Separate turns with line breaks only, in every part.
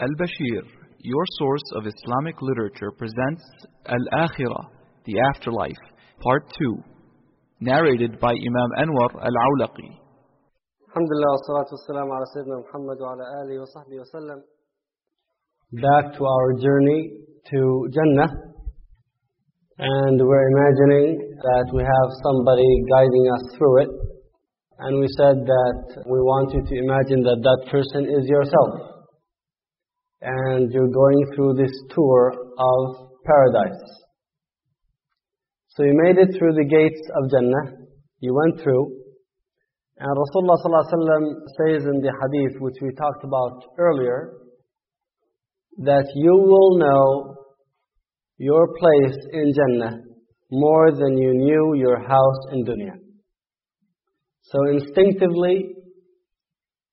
Al-Bashir, your source of Islamic literature, presents Al-Akhirah, the Afterlife, Part 2, narrated by Imam Anwar Al-Awlaqi.
Back to our journey to Jannah. And we're imagining that we have somebody guiding us through it. And we said that we want you to imagine that that person is yourself. And you're going through this tour of paradise. So you made it through the gates of Jannah. You went through. And Rasulullah ﷺ says in the hadith, which we talked about earlier, that you will know your place in Jannah more than you knew your house in dunya. So instinctively,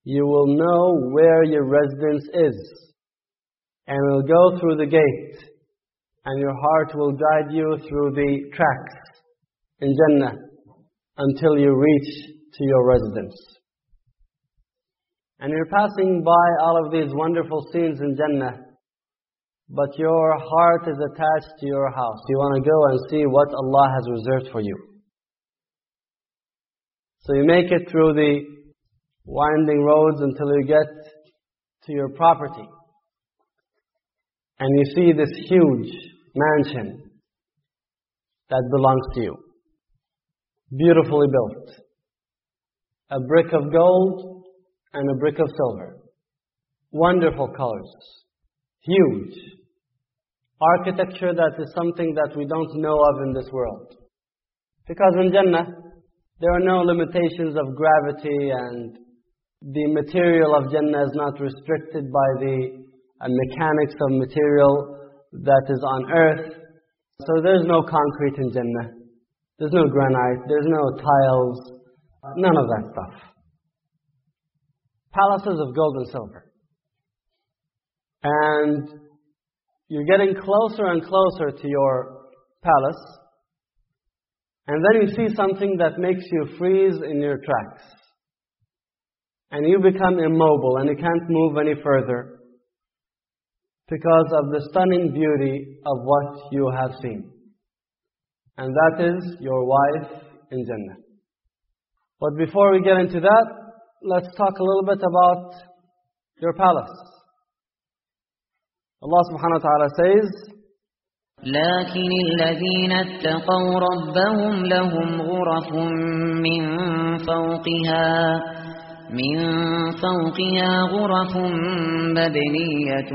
you will know where your residence is. And will go through the gate. And your heart will guide you through the tracks in Jannah until you reach to your residence. And you're passing by all of these wonderful scenes in Jannah, but your heart is attached to your house. You want to go and see what Allah has reserved for you. So you make it through the winding roads until you get to your property. And you see this huge mansion that belongs to you. Beautifully built a brick of gold and a brick of silver. Wonderful colors. Huge. Architecture that is something that we don't know of in this world. Because in Jannah, there are no limitations of gravity and the material of Jannah is not restricted by the uh, mechanics of material that is on earth. So there's no concrete in Jannah. There's no granite. There's no tiles. None of that stuff. Palaces of gold and silver. And you're getting closer and closer to your palace. And then you see something that makes you freeze in your tracks. And you become immobile and you can't move any further because of the stunning beauty of what you have seen. And that is your wife in Jannah. But before we get into that, let's talk a little bit about your palace. Allah subhanahu wa ta'ala says,
لكن الذين اتقوا ربهم لهم غرف من فوقها من فوقها غرف مبنية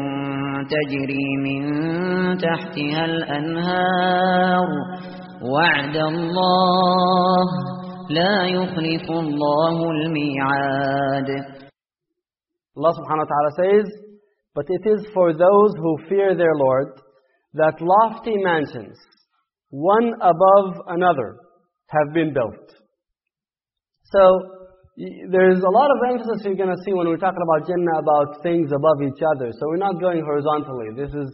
تجري من تحتها الأنهار وعد الله لا يخلف الله الميعاد
subhanahu wa ta'ala says, But it is for those who fear their Lord that lofty mansions, one above another, have been built. So, there's a lot of emphasis you're going to see when we're talking about Jannah about things above each other. So we're not going horizontally. This is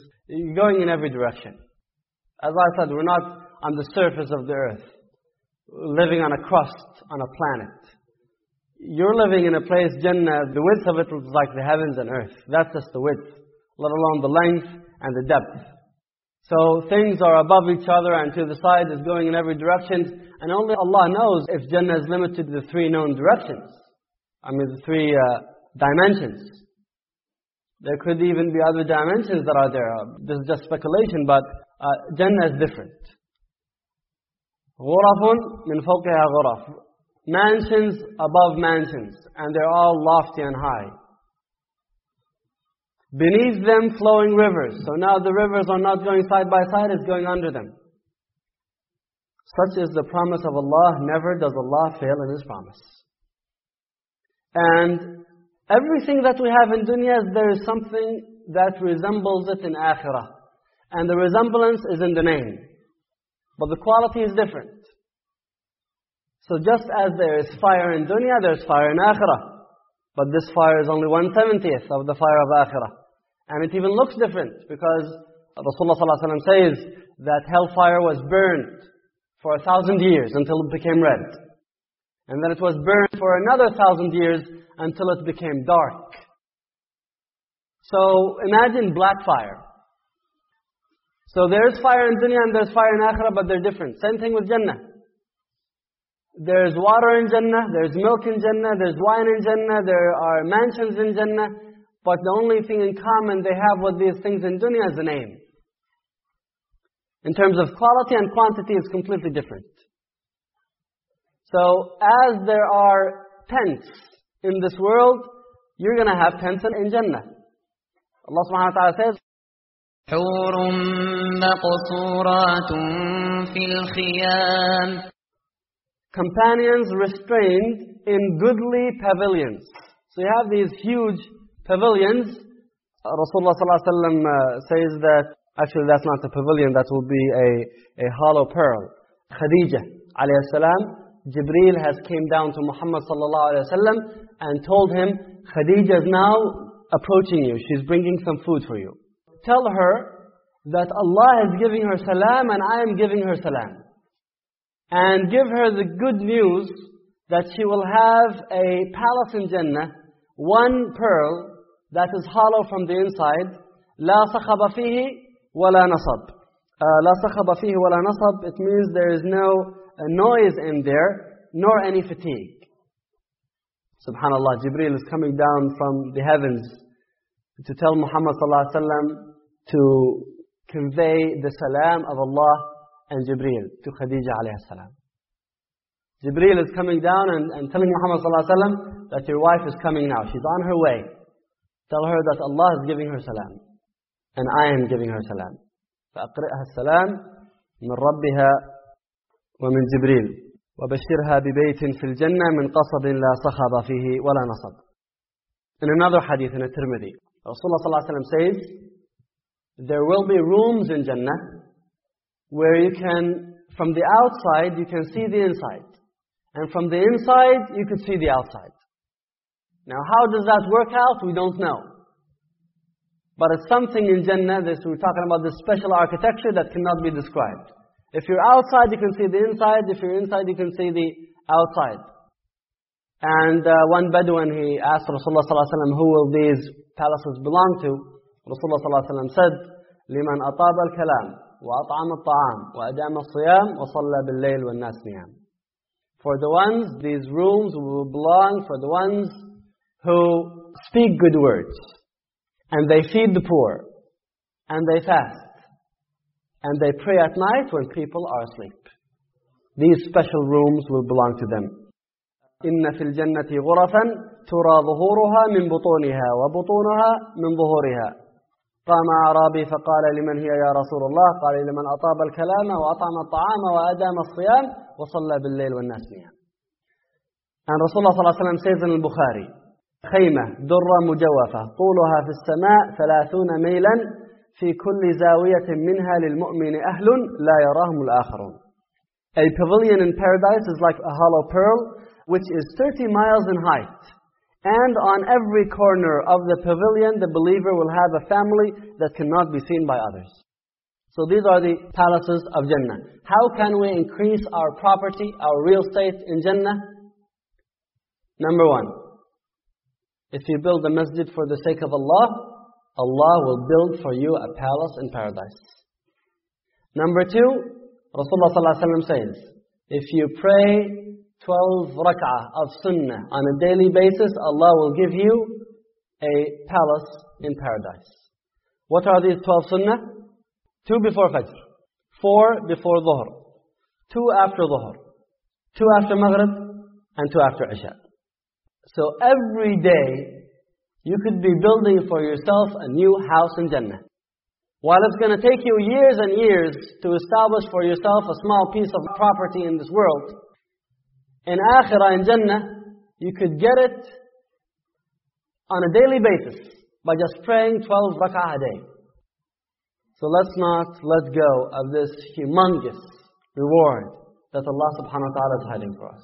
going in every direction. As I said, we're not on the surface of the earth, living on a crust, on a planet. You're living in a place, Jannah, the width of it is like the heavens and earth. That's just the width, let alone the length and the depth. So things are above each other and to the side is going in every direction. And only Allah knows if Jannah is limited to the three known directions. I mean the three uh, dimensions. There could even be other dimensions that are there. This is just speculation, but uh, Jannah is different. غرف من فوقها غرف. Mansions above mansions. And they're all lofty and high. Beneath them flowing rivers. So now the rivers are not going side by side, it's going under them. Such is the promise of Allah. Never does Allah fail in His promise. And everything that we have in dunya, there is something that resembles it in akhirah. And the resemblance is in the name. But the quality is different. So just as there is fire in dunya, there's fire in akhirah. But this fire is only one seventieth of the fire of akhirah. And it even looks different because Rasulullah ﷺ says that hellfire was burned for a thousand years until it became red. And then it was burned for another thousand years until it became dark. So imagine black fire. So there's fire in dunya and there's fire in akhirah, but they're different. Same thing with Jannah. There's water in Jannah, there's milk in Jannah, there's wine in Jannah, there are mansions in Jannah, but the only thing in common they have with these things in dunya is the name. In terms of quality and quantity, it's completely different. So, as there are tents in this world, you're going to have tents in Jannah. Allah subhanahu wa ta'ala says,
حور مقصورات في الخيام
companions restrained in goodly pavilions. So you have these huge pavilions. Uh, Rasulullah ﷺ, uh, says that, actually that's not a pavilion, that will be a, a hollow pearl. Khadija alayhi salam, Jibreel has came down to Muhammad wasallam and told him, Khadija is now approaching you. She's bringing some food for you. Tell her that Allah is giving her salam and I am giving her salam and give her the good news that she will have a palace in Jannah, one pearl that is hollow from the inside, لا صخب فيه ولا نصب. Uh, لا صخب فيه ولا نصب, it means there is no uh, noise in there, nor any fatigue. Subhanallah, Jibreel is coming down from the heavens to tell Muhammad to convey the salam of Allah and Jibreel to Khadija alayhi salam. Jibreel is coming down and, and telling Muhammad sallallahu that your wife is coming now. She's on her way. Tell her that Allah is giving her salam. And I am giving her salam. فأقرئها السلام من ربها ومن جبريل وبشرها ببيت في الجنة من قصب لا صخب فيه ولا نصب. In another hadith in a Tirmidhi, Rasulullah says, there will be rooms in Jannah where you can, from the outside, you can see the inside. And from the inside, you can see the outside. Now, how does that work out? We don't know. But it's something in Jannah, this, we're talking about this special architecture that cannot be described. If you're outside, you can see the inside. If you're inside, you can see the outside. And uh, one Bedouin, he asked Rasulullah ﷺ, who will these palaces belong to? Rasulullah ﷺ said, لِمَنْ أَطَابَ الْكَلَامِ وأطعم الطعام وأدام الصيام وصلى بالليل والناس نيام. For the ones, these rooms will belong for the ones who speak good words, and they feed the poor, and they fast, and they pray at night when people are asleep. These special rooms will belong to them. إن في الجنة غرفا ترى ظهورها من بطونها وبطونها من ظهورها قام أعرابي فقال لمن هي يا رسول الله قال لمن أطاب الكلام وأطعم الطعام وأدام الصيام وصلى بالليل والناس نيام عليه وسلم says in البخاري خيمة درة مجوفة طولها في السماء ثلاثون ميلا في كل زاوية منها للمؤمن أهل لا يراهم الآخرون A pavilion in paradise is like a hollow pearl which is 30 miles in height And on every corner of the pavilion, the believer will have a family that cannot be seen by others. So these are the palaces of Jannah. How can we increase our property, our real estate in Jannah? Number one, if you build a masjid for the sake of Allah, Allah will build for you a palace in paradise. Number two, Rasulullah ﷺ says, if you pray 12 rak'ah of sunnah on a daily basis, Allah will give you a palace in paradise. What are these 12 sunnah? Two before Fajr, four before Dhuhr, two after Dhuhr, two after Maghrib, and two after Isha. So every day, you could be building for yourself a new house in Jannah. While it's going to take you years and years to establish for yourself a small piece of property in this world, in Akhirah, in Jannah, you could get it on a daily basis by just praying 12 rak'ah a day. So let's not let go of this humongous reward that Allah subhanahu wa ta'ala is hiding for us.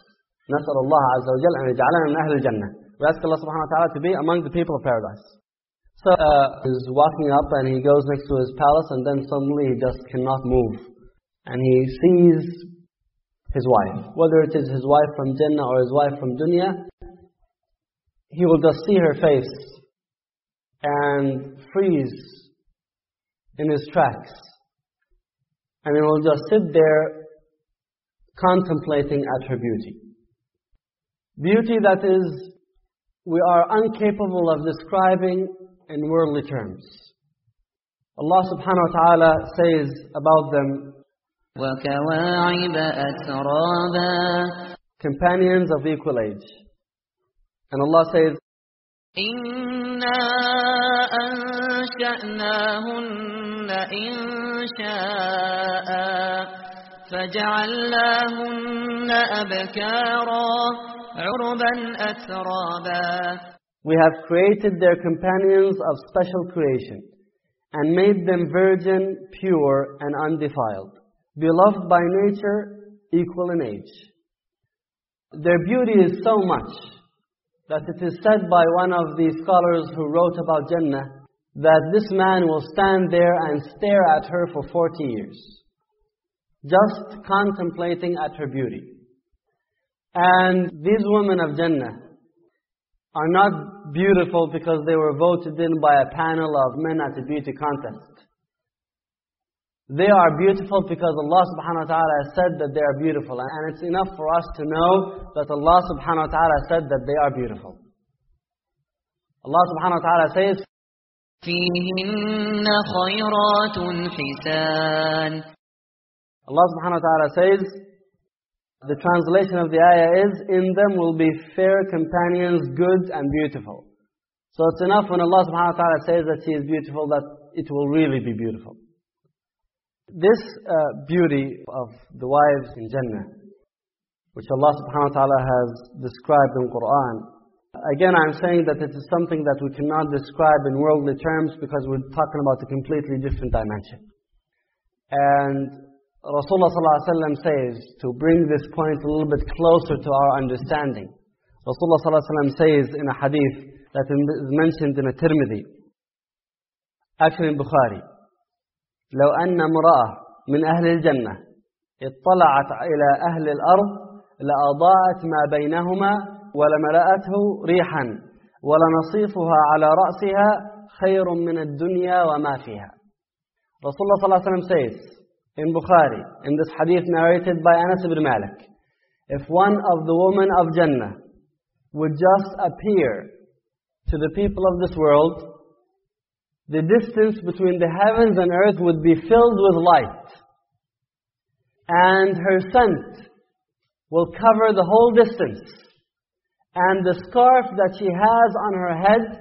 نسأل الله عز وجل أن يجعلنا من أهل الجنة. We ask Allah subhanahu wa ta'ala to be among the people of paradise. So uh, he's walking up and he goes next to his palace and then suddenly he just cannot move. And he sees his wife. Whether it is his wife from Jannah or his wife from Dunya, he will just see her face. and freeze in his tracks. And he will just sit there contemplating at her beauty. Beauty that is, we are incapable of describing in worldly terms. Allah subhanahu wa ta'ala says about them,
وكواعب أترابا
companions of equal age. And Allah says,
إنا أنشأناهن إنشاء فجعلناهن أبكارا عربا أترابا
We have created their companions of special creation and made them virgin, pure, and undefiled, beloved by nature, equal in age. Their beauty is so much that it is said by one of the scholars who wrote about Jannah that this man will stand there and stare at her for 40 years, just contemplating at her beauty. And these women of Jannah are not beautiful because they were voted in by a panel of men at a beauty contest. They are beautiful because Allah subhanahu wa ta'ala has said that they are beautiful. And it's enough for us to know that Allah subhanahu wa ta'ala said that they are beautiful. Allah subhanahu wa ta'ala says,
فيهن خيرات حسان
Allah subhanahu wa ta'ala says, the translation of the ayah is, in them will be fair companions, good and beautiful. So it's enough when Allah subhanahu wa ta'ala says that she is beautiful, that it will really be beautiful. This uh, beauty of the wives in Jannah, which Allah subhanahu wa ta'ala has described in Quran, again I'm saying that it is something that we cannot describe in worldly terms because we're talking about a completely different dimension. And Rasulullah sallallahu alaihi wasallam says, to bring this point a little bit closer to our understanding, Rasulullah sallallahu alaihi wasallam says in a hadith that is mentioned in a Tirmidhi, actually in Bukhari, لو أن امرأة من أهل الجنة اطلعت إلى أهل الأرض لأضاءت ما بينهما ولملأته ريحا ولنصيفها على رأسها خير من الدنيا وما فيها Rasulullah صلى الله عليه وسلم says in Bukhari, in this hadith narrated by Anas ibn Malik, if one of the women of Jannah would just appear to the people of this world, the distance between the heavens and earth would be filled with light. And her scent will cover the whole distance. And the scarf that she has on her head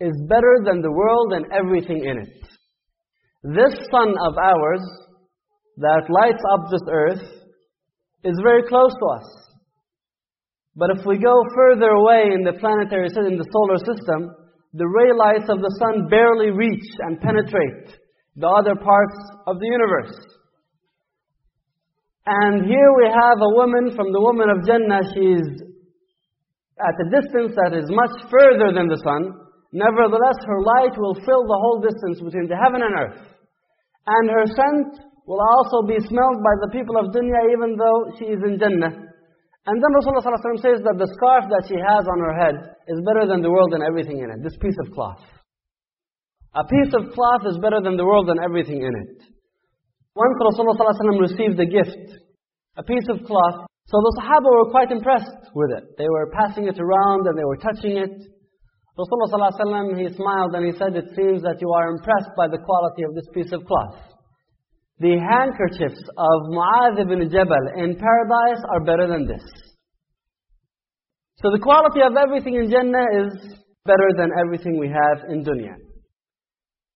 is better than the world and everything in it. This sun of ours that lights up this earth is very close to us. But if we go further away in the planetary system, in the solar system, the ray lights of the sun barely reach and penetrate the other parts of the universe. And here we have a woman from the woman of Jannah. She's at a distance that is much further than the sun. Nevertheless, her light will fill the whole distance between the heaven and earth. And her scent will also be smelled by the people of dunya even though she is in Jannah. And then Rasulullah ﷺ says that the scarf that she has on her head is better than the world and everything in it. This piece of cloth. A piece of cloth is better than the world and everything in it. Once Rasulullah ﷺ received a gift, a piece of cloth, so the Sahaba were quite impressed with it. They were passing it around and they were touching it. Rasulullah ﷺ, he smiled and he said, it seems that you are impressed by the quality of this piece of cloth. The handkerchiefs of Mu'adh ibn Jabal in paradise are better than this. So the quality of everything in Jannah is better than everything we have in dunya.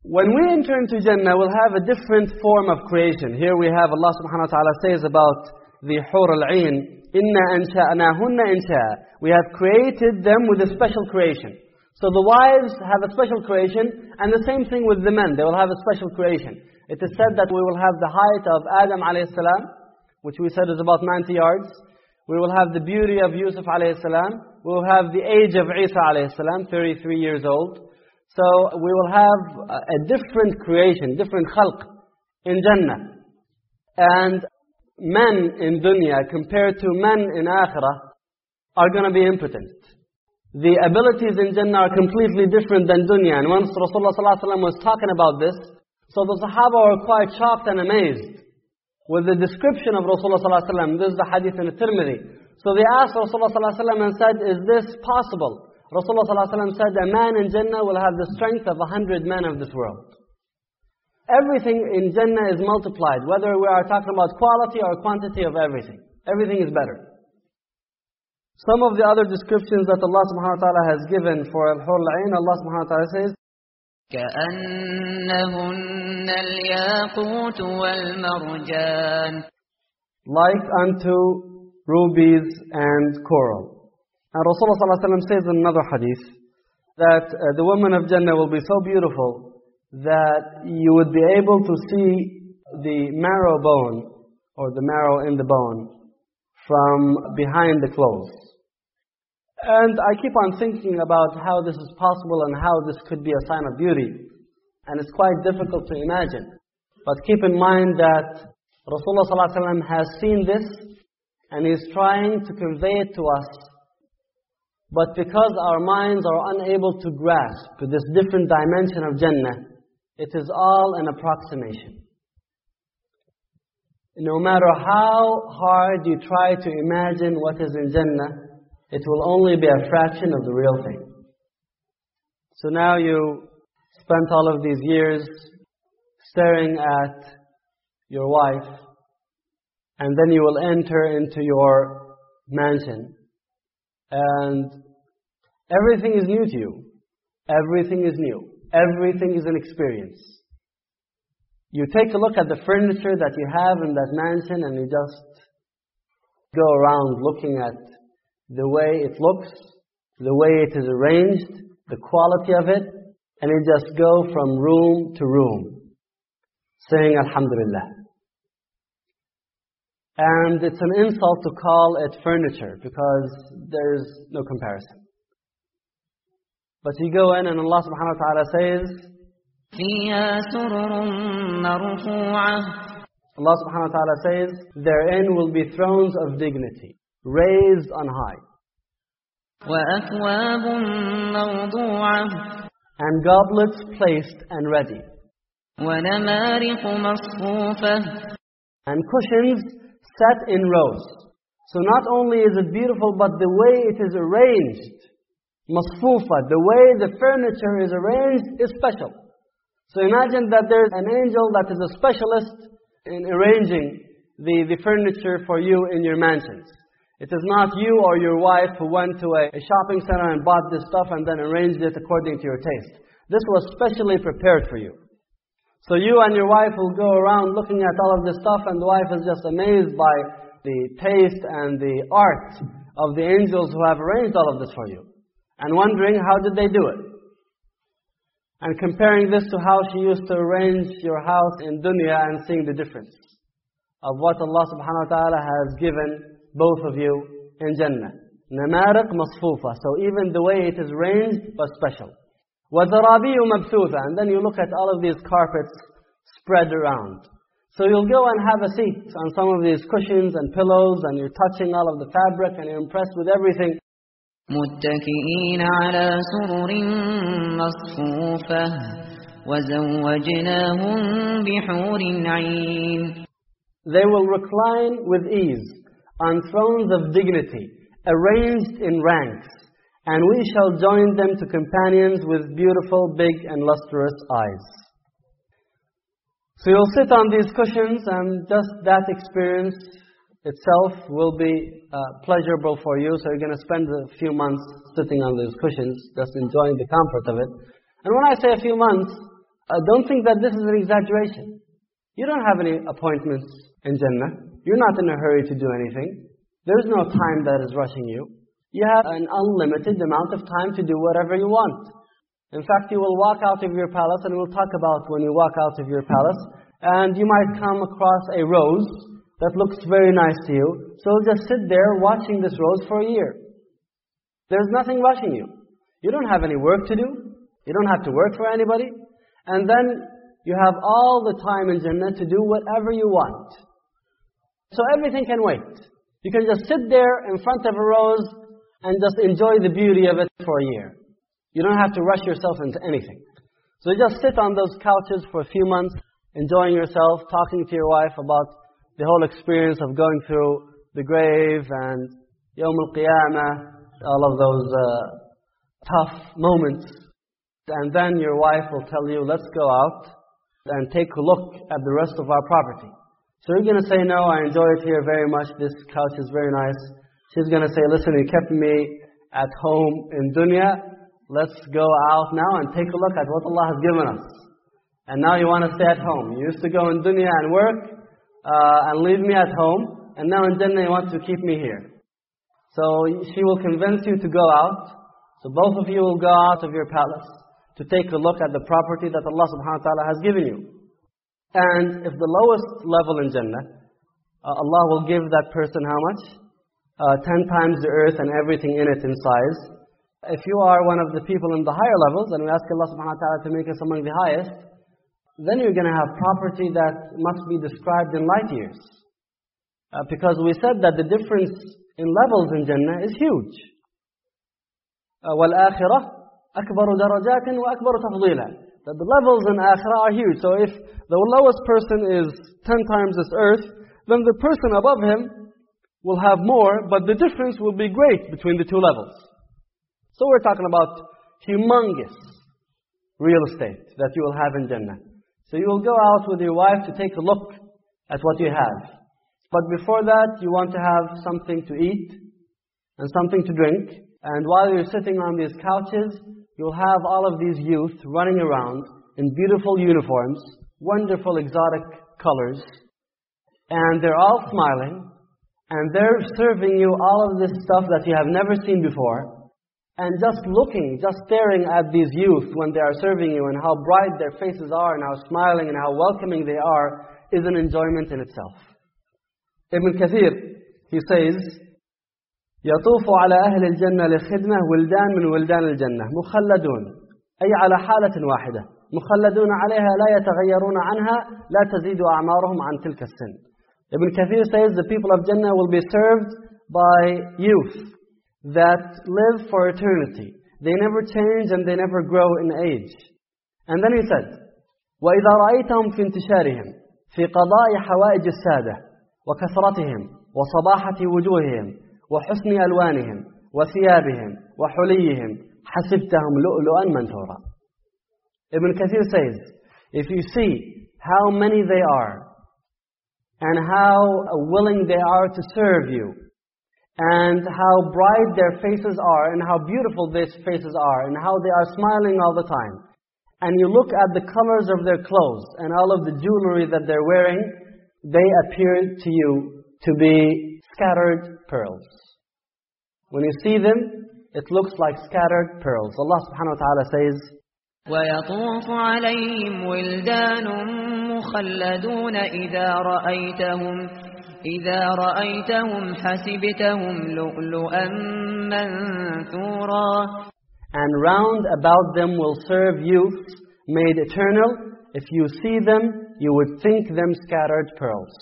When we enter into Jannah, we'll have a different form of creation. Here we have Allah subhanahu wa ta'ala says about the Hur al-Ain, Inna ansha'nahunna insha. We have created them with a special creation. So the wives have a special creation, and the same thing with the men. They will have a special creation. It is said that we will have the height of Adam alayhi salam, which we said is about 90 yards. We will have the beauty of Yusuf alayhi salam. We will have the age of Isa alayhi salam, 33 years old. So we will have a different creation, different khalq in Jannah. And men in dunya compared to men in akhirah are going to be impotent. The abilities in Jannah are completely different than dunya. And once Rasulullah ﷺ was talking about this, so the Sahaba were quite shocked and amazed with the description of Rasulullah ﷺ. This is the hadith in the Tirmidhi. So they asked Rasulullah ﷺ and said, is this possible? Rasulullah ﷺ said, a man in Jannah will have the strength of a hundred men of this world. Everything in Jannah is multiplied, whether we are talking about quality or quantity of everything. Everything is better. Some of the other descriptions that Allah subhanahu wa ta'ala has given for Al-Hur al-Ain, Allah subhanahu wa ta'ala says,
كأنهن الياقوت والمرجان
like unto rubies and coral. And Rasulullah ﷺ says in another hadith that uh, the woman of Jannah will be so beautiful that you would be able to see the marrow bone or the marrow in the bone from behind the clothes. And I keep on thinking about how this is possible and how this could be a sign of beauty. And it's quite difficult to imagine. But keep in mind that Rasulullah ﷺ has seen this and is trying to convey it to us. But because our minds are unable to grasp this different dimension of Jannah, it is all an approximation. No matter how hard you try to imagine what is in Jannah, it will only be a fraction of the real thing. So now you spent all of these years staring at your wife, and then you will enter into your mansion, and everything is new to you. Everything is new. Everything is an experience. You take a look at the furniture that you have in that mansion, and you just go around looking at the way it looks, the way it is arranged, the quality of it, and you just go from room to room, saying Alhamdulillah. And it's an insult to call it furniture because there's no comparison. But you go in and Allah subhanahu wa ta'ala says, Allah subhanahu wa ta'ala says, Therein will be thrones of dignity, raised on high
وأكواب موضوعة
And goblets placed and ready.
ونمارق مصفوفة
And cushions set in rows. So not only is it beautiful, but the way it is arranged, masfufa, the way the furniture is arranged is special. So imagine that there's an angel that is a specialist in arranging the, the furniture for you in your mansions. It is not you or your wife who went to a, shopping center and bought this stuff and then arranged it according to your taste. This was specially prepared for you. So you and your wife will go around looking at all of this stuff and the wife is just amazed by the taste and the art of the angels who have arranged all of this for you. And wondering how did they do it? And comparing this to how she used to arrange your house in dunya and seeing the difference of what Allah subhanahu wa ta'ala has given both of you in Jannah. Namariq masfufa. So even the way it is arranged was special. وَذَرَابِيُّ مَبْثُوثًا And then you look at all of these carpets spread around. So you'll go and have a seat on some of these cushions and pillows and you're touching all of the fabric and you're impressed with everything.
متكئين على سرر مصفوفة وزوجناهم بحور عين
They will recline with ease on thrones of dignity, arranged in ranks, and we shall join them to companions with beautiful, big, and lustrous eyes. So you'll sit on these cushions, and just that experience itself will be uh, pleasurable for you. So you're going to spend a few months sitting on those cushions, just enjoying the comfort of it. And when I say a few months, uh, don't think that this is an exaggeration. You don't have any appointments in Jannah. You're not in a hurry to do anything. There's no time that is rushing you. You have an unlimited amount of time to do whatever you want. In fact, you will walk out of your palace, and we'll talk about when you walk out of your palace, and you might come across a rose that looks very nice to you. So you'll just sit there watching this rose for a year. There's nothing rushing you. You don't have any work to do. You don't have to work for anybody. And then you have all the time in Jannah to do whatever you want. So everything can wait. You can just sit there in front of a rose and just enjoy the beauty of it for a year. You don't have to rush yourself into anything. So just sit on those couches for a few months, enjoying yourself, talking to your wife about the whole experience of going through the grave and Yawm al-Qiyamah, all of those uh, tough moments. And then your wife will tell you, let's go out and take a look at the rest of our property. So you're going to say, no, I enjoy it here very much. This couch is very nice. She's going to say, listen, you kept me at home in dunya. Let's go out now and take a look at what Allah has given us. And now you want to stay at home. You used to go in dunya and work uh, and leave me at home. And now in Jannah you want to keep me here. So she will convince you to go out. So both of you will go out of your palace to take a look at the property that Allah subhanahu wa ta'ala has given you. And if the lowest level in Jannah, uh, Allah will give that person how much? Uh, ten times the earth and everything in it in size. If you are one of the people in the higher levels, and we ask Allah subhanahu wa ta'ala to make us among the highest, then you're going to have property that must be described in light years. Uh, because we said that the difference in levels in Jannah is huge. وَالْآخِرَةِ أَكْبَرُ دَرَجَاتٍ وَأَكْبَرُ تَفْضِيلًا that the levels in Akhirah are huge. So if the lowest person is 10 times this earth, then the person above him will have more, but the difference will be great between the two levels. So we're talking about humongous real estate that you will have in Jannah. So you will go out with your wife to take a look at what you have. But before that, you want to have something to eat and something to drink. And while you're sitting on these couches, you'll have all of these youth running around in beautiful uniforms, wonderful exotic colors, and they're all smiling, and they're serving you all of this stuff that you have never seen before. And just looking, just staring at these youth when they are serving you and how bright their faces are and how smiling and how welcoming they are is an enjoyment in itself. Ibn Kathir, he says, يطوف على أهل الجنة للخدمة ولدان من ولدان الجنة مخلدون أي على حالة واحدة مخلدون عليها لا يتغيرون عنها لا تزيد أعمارهم عن تلك السن Ibn Kathir says the people of Jannah will be served by youth that live for eternity. They never change and they never grow in age. And then he said, وإذا رأيتهم في انتشارهم في قضاء حوائج السادة وكثرتهم وصباحة وجوههم وحسن ألوانهم وثيابهم وحليهم حسبتهم لؤلؤا منثورا Ibn Kathir says, if you see how many they are and how willing they are to serve you and how bright their faces are and how beautiful these faces are and how they are smiling all the time and you look at the colors of their clothes and all of the jewelry that they're wearing, they appear to you to be scattered pearls. When you see them, it looks like scattered pearls. Allah subhanahu wa ta'ala says,
ويطوف عليهم ولدان مخلدون إذا رأيتهم إذا رأيتهم حسبتهم لؤلؤا منثورا
And round about them will serve youths made eternal. If you see them, you would think them scattered pearls.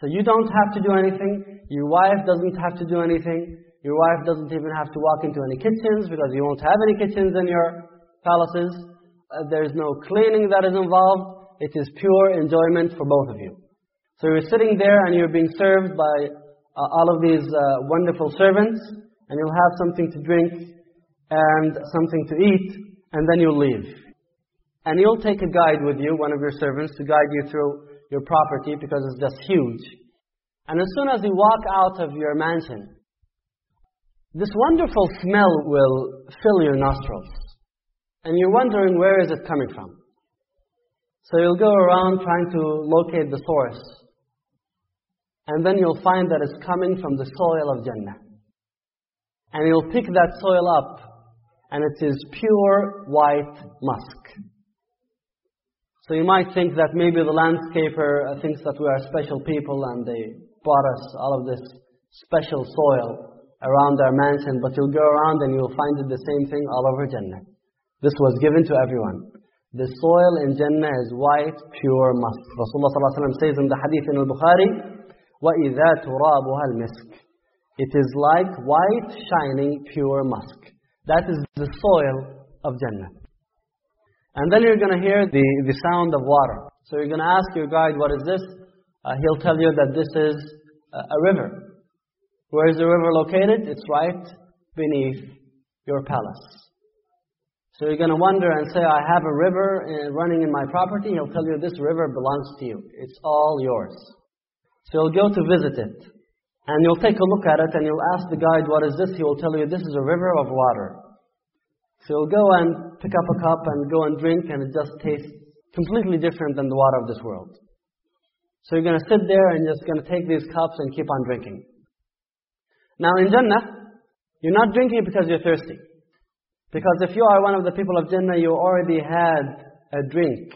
So you don't have to do anything. Your wife doesn't have to do anything. Your wife doesn't even have to walk into any kitchens because you won't have any kitchens in your palaces. Uh, there's no cleaning that is involved. It is pure enjoyment for both of you. So you're sitting there and you're being served by uh, all of these uh, wonderful servants, and you'll have something to drink and something to eat, and then you'll leave. And you'll take a guide with you, one of your servants, to guide you through your property because it's just huge. And as soon as you walk out of your mansion, this wonderful smell will fill your nostrils. And you're wondering where is it coming from. So you'll go around trying to locate the source. And then you'll find that it's coming from the soil of Jannah. And you'll pick that soil up, and it is pure white musk. So you might think that maybe the landscaper thinks that we are special people and they brought us all of this special soil around our mansion, but you'll go around and you'll find it the same thing all over Jannah. This was given to everyone. The soil in Jannah is white, pure musk. Rasulullah ﷺ says in the hadith in al-Bukhari, وَإِذَا تُرَابُهَا الْمِسْكِ It is like white, shining, pure musk. That is the soil of Jannah. And then you're going to hear the, the sound of water. So you're going to ask your guide, what is this? Uh, he'll tell you that this is a, a river. Where is the river located? It's right beneath your palace. So you're going to wonder and say, I have a river uh, running in my property. He'll tell you, this river belongs to you. It's all yours. So you'll go to visit it. And you'll take a look at it and you'll ask the guide, what is this? He will tell you, this is a river of water. So you'll go and pick up a cup and go and drink and it just tastes completely different than the water of this world. So you're going to sit there and just going to take these cups and keep on drinking. Now in Jannah, you're not drinking because you're thirsty. Because if you are one of the people of Jannah, you already had a drink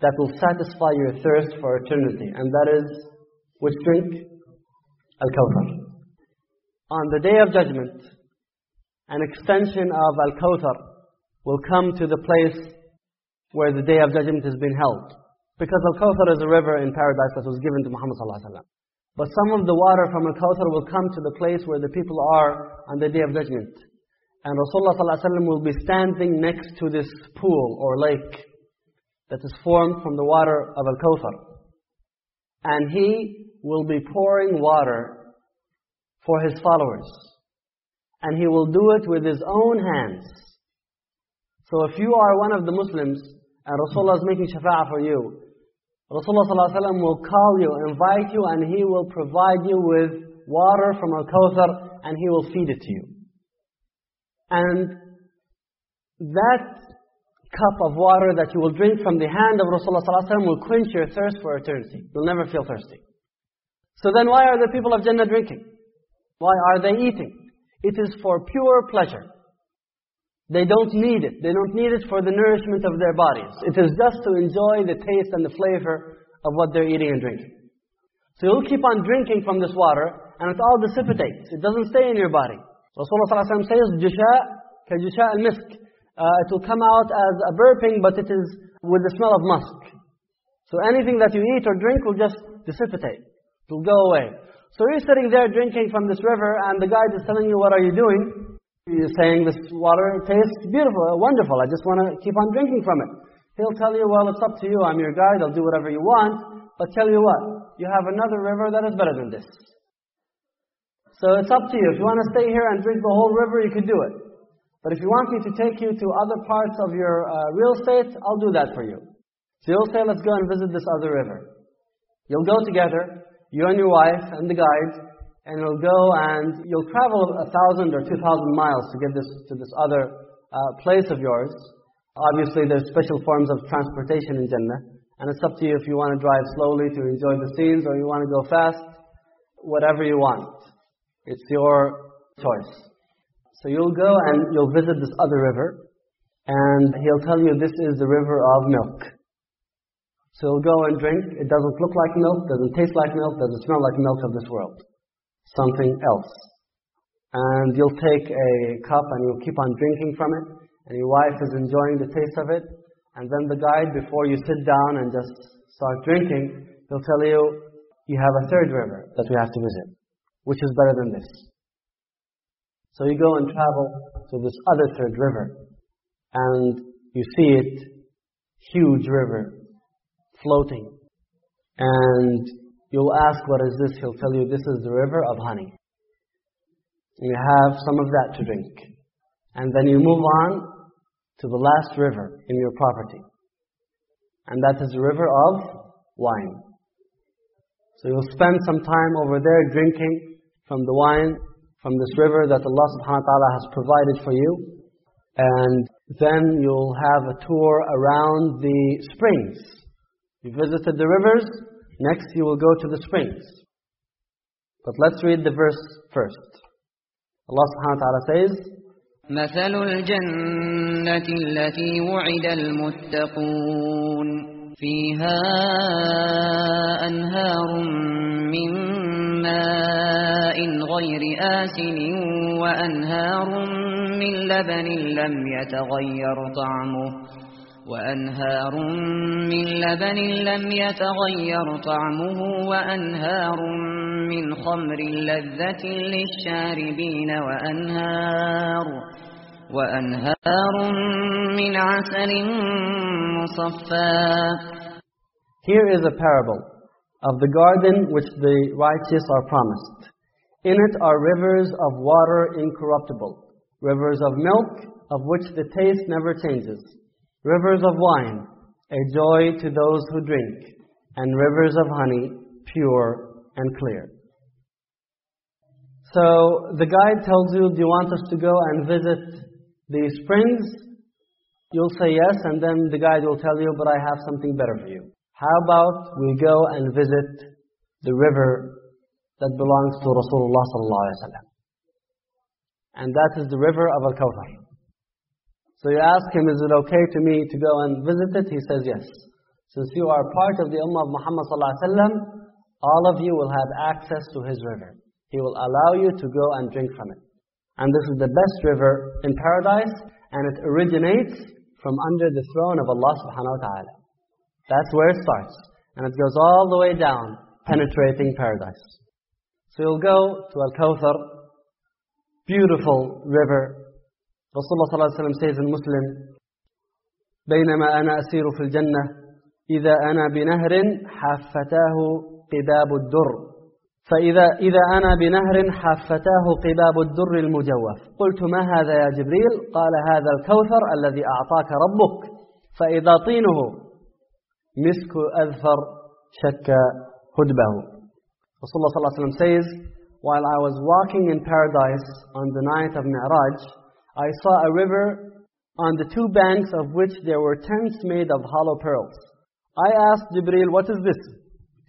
that will satisfy your thirst for eternity. And that is, which drink? Al-Kawthar. On the Day of Judgment, an extension of Al-Kawthar will come to the place where the Day of Judgment has been held. Because Al-Kawthar is a river in paradise that was given to Muhammad ﷺ. But some of the water from Al-Kawthar will come to the place where the people are on the Day of Judgment. And Rasulullah ﷺ will be standing next to this pool or lake that is formed from the water of Al-Kawthar. And he will be pouring water for his followers. And he will do it with his own hands. So if you are one of the Muslims and Rasulullah is making shafa'ah for you, Rasulullah ﷺ will call you, invite you, and he will provide you with water from Al-Kawthar and he will feed it to you. And that cup of water that you will drink from the hand of Rasulullah ﷺ will quench your thirst for eternity. You'll never feel thirsty. So then why are the people of Jannah drinking? Why are they eating? It is for pure pleasure. They don't need it. They don't need it for the nourishment of their bodies. It is just to enjoy the taste and the flavor of what they're eating and drinking. So you'll keep on drinking from this water, and it all dissipates. It doesn't stay in your body. Rasulullah ﷺ says, Jusha ka jusha al-misk. Uh, it will come out as a burping, but it is with the smell of musk. So anything that you eat or drink will just dissipate. It will go away. So you're sitting there drinking from this river, and the guide is telling you, what are you doing? You're saying this water tastes beautiful, wonderful. I just want to keep on drinking from it. He'll tell you, well, it's up to you. I'm your guide. I'll do whatever you want. But tell you what, you have another river that is better than this. So it's up to you. If you want to stay here and drink the whole river, you can do it. But if you want me to take you to other parts of your uh, real estate, I'll do that for you. So you'll say, let's go and visit this other river. You'll go together, you and your wife and the guide, and you'll go and you'll travel a thousand or two thousand miles to get this to this other uh, place of yours. Obviously, there's special forms of transportation in Jannah, and it's up to you if you want to drive slowly to enjoy the scenes or you want to go fast. Whatever you want, it's your choice. So you'll go and you'll visit this other river, and he'll tell you this is the river of milk. So you'll go and drink. It doesn't look like milk, doesn't taste like milk, doesn't smell like milk of this world something else. And you'll take a cup and you'll keep on drinking from it, and your wife is enjoying the taste of it. And then the guide, before you sit down and just start drinking, he'll tell you, you have a third river that we have to visit, which is better than this. So you go and travel to this other third river, and you see it, huge river, floating. And You'll ask, what is this? He'll tell you, this is the river of honey. You have some of that to drink. And then you move on to the last river in your property. And that is the river of wine. So you'll spend some time over there drinking from the wine, from this river that Allah subhanahu wa ta'ala has provided for you. And then you'll have a tour around the springs. You visited the rivers, Next, you will go to the springs. But let's read the verse first. Allah subhanahu wa ta'ala says,
مثل الجنة التي وعد المتقون فيها أنهار من ماء غير آسن وأنهار من لبن لم يتغير طعمه وأنهار من لبن لم يتغير طعمه وأنهار من خمر لذة للشاربين وأنهار وأنهار من عسل مصفى
Here is a parable of the garden which the righteous are promised. In it are rivers of water incorruptible, rivers of milk of which the taste never changes, rivers of wine, a joy to those who drink, and rivers of honey, pure and clear. So the guide tells you, do you want us to go and visit the springs? You'll say yes, and then the guide will tell you, but I have something better for you. How about we go and visit the river that belongs to Rasulullah? And that is the river of Al-Kawthar. So you ask him, is it okay to me to go and visit it? He says yes. Since you are part of the ummah of Muhammad wasallam, all of you will have access to his river. He will allow you to go and drink from it. And this is the best river in paradise, and it originates from under the throne of Allah subhanahu wa ta'ala. That's where it starts. And it goes all the way down, penetrating paradise. So you'll go to Al-Kawthar, beautiful river. Rasulullah sallallahu alaihi wasallam says in Muslim, بينما أنا أسير في الجنة إذا أنا بنهر حفتاه قباب الدر. فإذا إذا أنا بنهر حفتاه قباب الدر المجوف. قلت ما هذا يا جبريل؟ قال هذا الكوثر الذي أعطاك ربك. فإذا طينه مسك أذفر شك هدبه. Rasulullah صلى الله عليه وسلم says while I was walking in paradise on the night of Mi'raj I saw a river on the two banks of which there were tents made of hollow pearls. I asked Jibreel, what is this?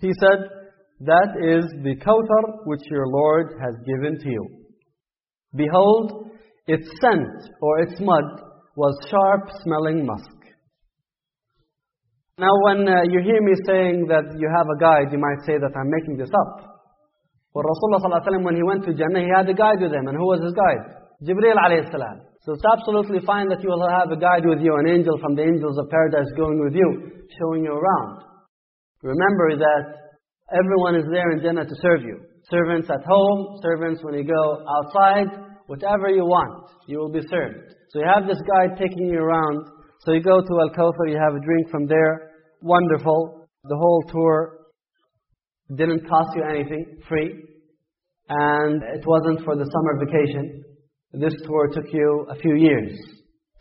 He said, that is the Kawthar which your Lord has given to you. Behold, its scent or its mud was sharp smelling musk. Now when uh, you hear me saying that you have a guide, you might say that I'm making this up. But Rasulullah ﷺ, when he went to Jannah, he had a guide with him. And who was his guide? Jibreel alayhi salam. So it's absolutely fine that you will have a guide with you, an angel from the angels of paradise going with you, showing you around. Remember that everyone is there in Jannah to serve you. Servants at home, servants when you go outside, whatever you want, you will be served. So you have this guide taking you around. So you go to Al-Kawthar, you have a drink from there. Wonderful. The whole tour didn't cost you anything, free. And it wasn't for the summer vacation. This tour took you a few years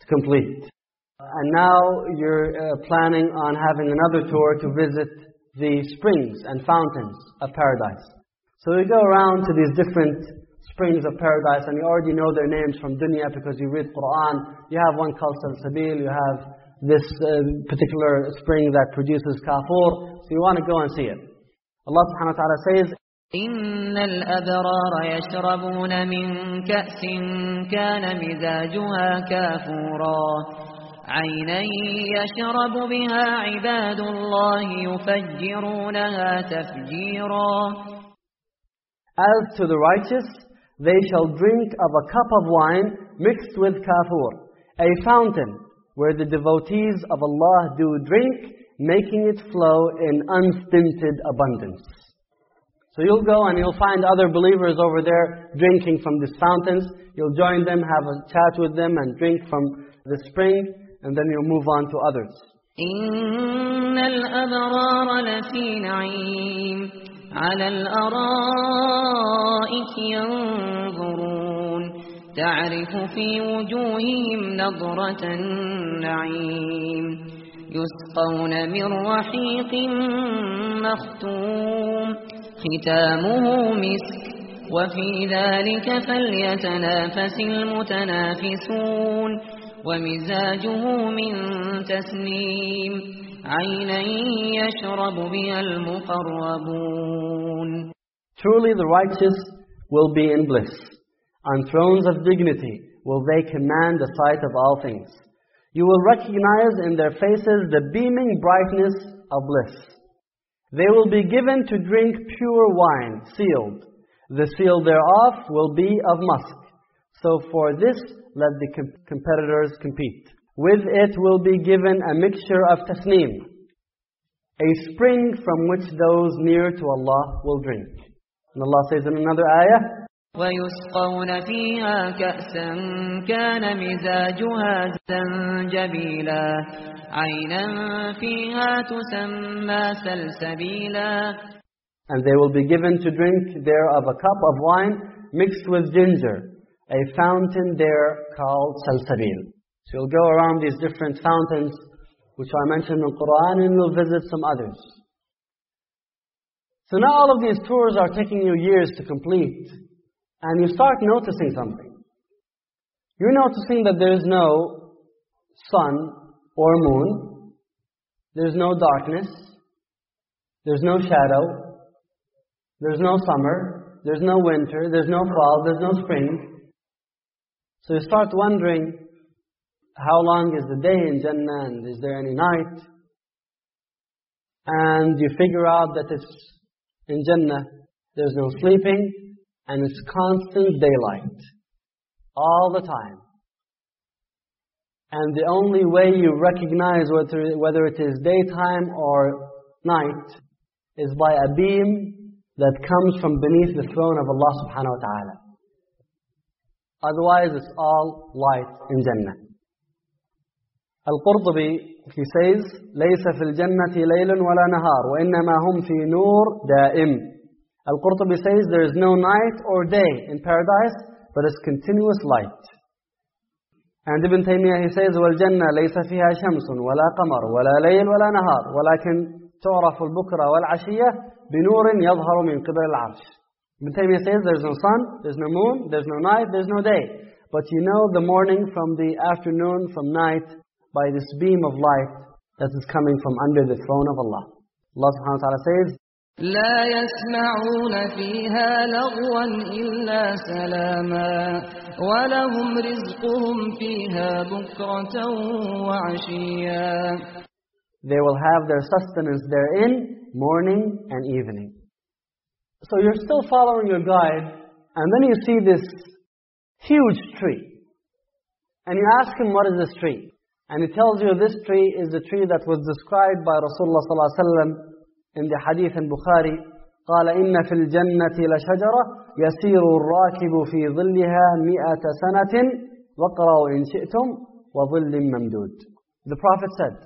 to complete. And now you're uh, planning on having another tour to visit the springs and fountains of paradise. So you go around to these different springs of paradise and you already know their names from dunya because you read Quran. You have one called Salsabil, you have this uh, particular spring that produces kafur. So you want to go and see it. Allah subhanahu wa ta'ala says,
إن الأبرار يشربون من كأس كان مزاجها كافورا عينا يشرب بها عباد الله يفجرونها تفجيرا
As to the righteous, they shall drink of a cup of wine mixed with kafur, a fountain where the devotees of Allah do drink, making it flow in unstinted abundance. So you'll go and you'll find other believers over there drinking from these fountains. You'll join them, have a chat with them, and drink from the spring, and then you'll move on to others.
إن الأبرار لفي نعيم على الأرائك ينظرون تعرف في وجوههم نظرة النعيم يسقون من رحيق مختوم ختامه مسك وفي ذلك فليتنافس المتنافسون ومزاجه من تسنيم عينا يشرب بها المقربون
Truly the righteous will be in bliss. On thrones of dignity will they command the sight of all things. You will recognize in their faces the beaming brightness of bliss. They will be given to drink pure wine, sealed. The seal thereof will be of musk. So for this, let the com competitors compete. with it will be given a mixture of tasneem, a spring from which those near to Allah will drink. And Allah says in another ayah,
ويسقون فيها كأسا كان مزاجها زنجبيلا عينا فيها تسمى سلسبيلا
And they will be given to drink there of a cup of wine mixed with ginger, a fountain there called Salsabil. So you'll go around these different fountains, which are mentioned in the Quran, and you'll visit some others. So now all of these tours are taking you years to complete, and you start noticing something. You're noticing that there is no sun or moon, there's no darkness, there's no shadow, there's no summer, there's no winter, there's no fall, there's no spring. So you start wondering, how long is the day in Jannah? And is there any night? And you figure out that it's in Jannah, there's no sleeping and it's constant daylight. All the time. And the only way you recognize whether, whether it is daytime or night is by a beam that comes from beneath the throne of Allah subhanahu wa ta'ala. Otherwise, it's all light in Jannah. Al-Qurtubi, he says, لَيْسَ فِي الْجَنَّةِ لَيْلٌ وَلَا نَهَارٌ وَإِنَّمَا هُمْ فِي نُورٍ دَائِمٍ Al-Qurtubi says there is no night or day in paradise, but it's continuous light. And Ibn Taymiyyah, he says, وَالْجَنَّةِ لَيْسَ فِيهَا شَمْسٌ وَلَا قَمَرٌ وَلَا لَيْلٌ وَلَا نَهَارٌ وَلَكِنْ تعرف البكرة والعشية بنور يظهر من قبل العرش. Ibn Taymiyyah says there's no sun, there's no moon, there's no night, there's no day. But you know the morning from the afternoon, from night, by this beam of light that is coming from under the throne of Allah. Allah subhanahu wa ta'ala says,
لا يسمعون فيها لغوا إلا سلاما ولهم رزقهم فيها بكرة وعشيا
they will have their sustenance therein, morning and evening. So you're still following your guide, and then you see this huge tree. And you ask him, what is this tree? And he tells you this tree is the tree that was described by Rasulullah ﷺ in the hadith in Bukhari. قال إن في الجنة لشجرة يسير الراكب في ظلها مئة سنة وقرأوا إن شئتم وظل ممدود. The Prophet said,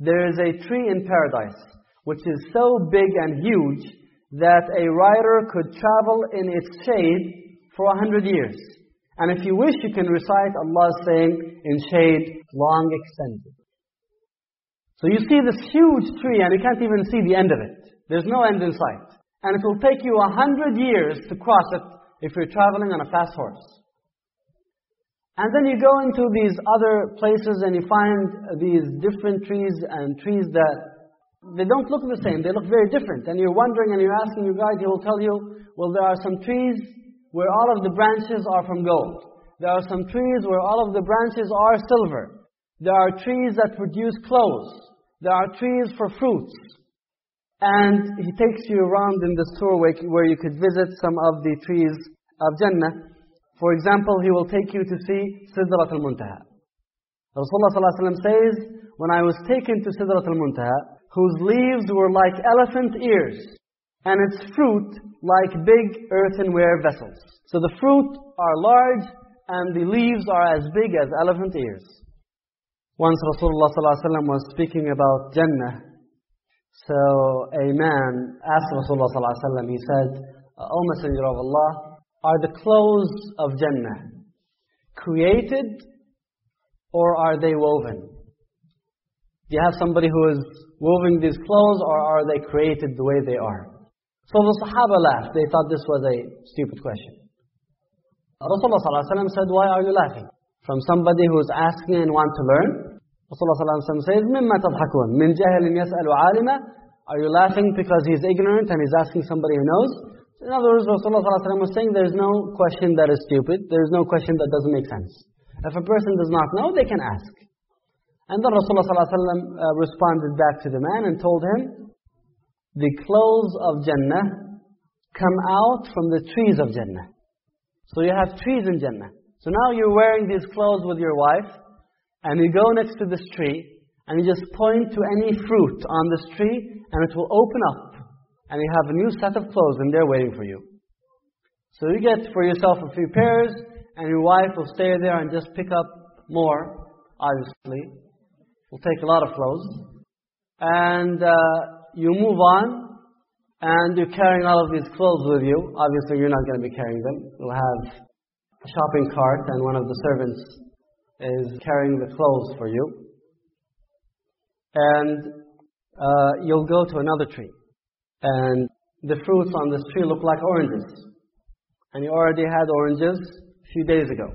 there is a tree in paradise which is so big and huge that a rider could travel in its shade for a hundred years. And if you wish, you can recite Allah's saying, in shade long extended. So you see this huge tree and you can't even see the end of it. There's no end in sight. And it will take you a hundred years to cross it if you're traveling on a fast horse. And then you go into these other places and you find these different trees and trees that they don't look the same, they look very different. And you're wondering and you're asking your guide, he will tell you, well, there are some trees where all of the branches are from gold. There are some trees where all of the branches are silver. There are trees that produce clothes. There are trees for fruits. And he takes you around in this tour where you could visit some of the trees of Jannah. For example, he will take you to see Sidrat al-Muntaha. Rasulullah ﷺ says, when I was taken to Sidrat al-Muntaha, whose leaves were like elephant ears, and its fruit like big earthenware vessels. So the fruit are large, and the leaves are as big as elephant ears. Once Rasulullah was speaking about Jannah, so a man asked Rasulullah he said, O Messenger of Allah, are the clothes of Jannah created or are they woven? Do you have somebody who is woven these clothes or are they created the way they are? So the Sahaba laughed. They thought this was a stupid question. Rasulullah ﷺ said, why are you laughing? From somebody who is asking and want to learn. Rasulullah ﷺ says, مِمَّا تَضْحَكُونَ مِنْ جَهِلٍ يَسْأَلُ عَالِمًا Are you laughing because he's ignorant and he's asking somebody who knows? In other words, Rasulullah ﷺ was saying there is no question that is stupid, there is no question that doesn't make sense. If a person does not know, they can ask. And then Rasulullah ﷺ uh, responded back to the man and told him, the clothes of Jannah come out from the trees of Jannah. So you have trees in Jannah. So now you're wearing these clothes with your wife, and you go next to this tree, and you just point to any fruit on this tree, and it will open up, and you have a new set of clothes, and they're waiting for you. So you get for yourself a few pairs, and your wife will stay there and just pick up more, obviously. Will take a lot of clothes. And uh, you move on, and you're carrying all of these clothes with you. Obviously, you're not going to be carrying them. You'll have a shopping cart, and one of the servants is carrying the clothes for you. And uh, you'll go to another tree. And the fruits on this tree look like oranges. And you already had oranges a few days ago.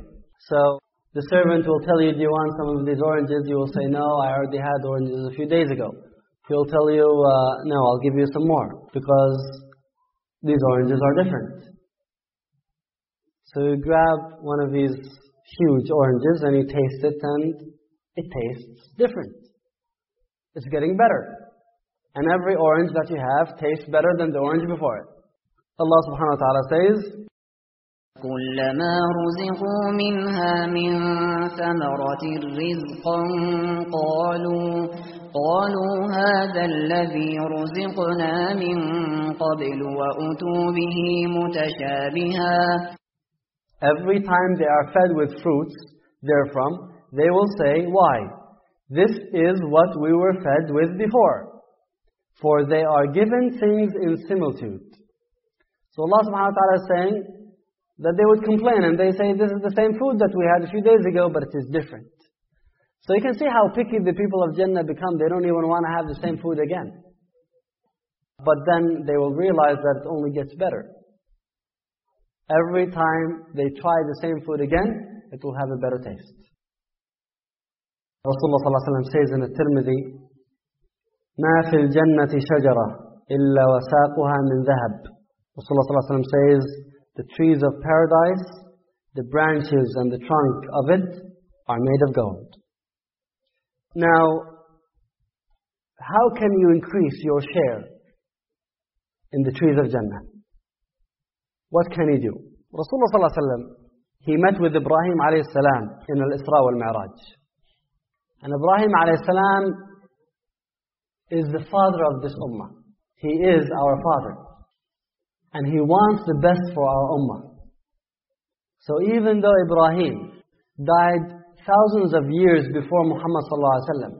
So the servant will tell you, do you want some of these oranges? You will say, no, I already had oranges a few days ago. He'll tell you, uh, no, I'll give you some more. Because these oranges are different. So you grab one of these huge oranges and you taste it and it tastes different. It's getting better. And every orange that you have tastes better than the orange before it. Allah subhanahu wa ta'ala says,
كلما رزقوا منها من ثمرة رزقا قالوا قالوا هذا الذي رزقنا من قبل وأتوا به متشابها
Every time they are fed with fruits therefrom, they will say, Why? This is what we were fed with before. For they are given things in similitude. So Allah subhanahu wa ta'ala is saying that they would complain and they say, This is the same food that we had a few days ago, but it is different. So you can see how picky the people of Jannah become. They don't even want to have the same food again. But then they will realize that it only gets better. Every time they try the same food again, it will have a better taste. Rasulullah ﷺ says in the Tirmidhi, ما في الجنة شجرة إلا وساقها من ذهب. Rasulullah ﷺ says, the trees of paradise, the branches and the trunk of it are made of gold. Now, how can you increase your share in the trees of Jannah? What can he do? Rasulullah ﷺ, he met with Ibrahim alayhi salam in al-Isra wal-Mi'raj. And Ibrahim alayhi salam is the father of this ummah. He is our father. And he wants the best for our ummah. So even though Ibrahim died thousands of years before Muhammad sallallahu alaihi wasallam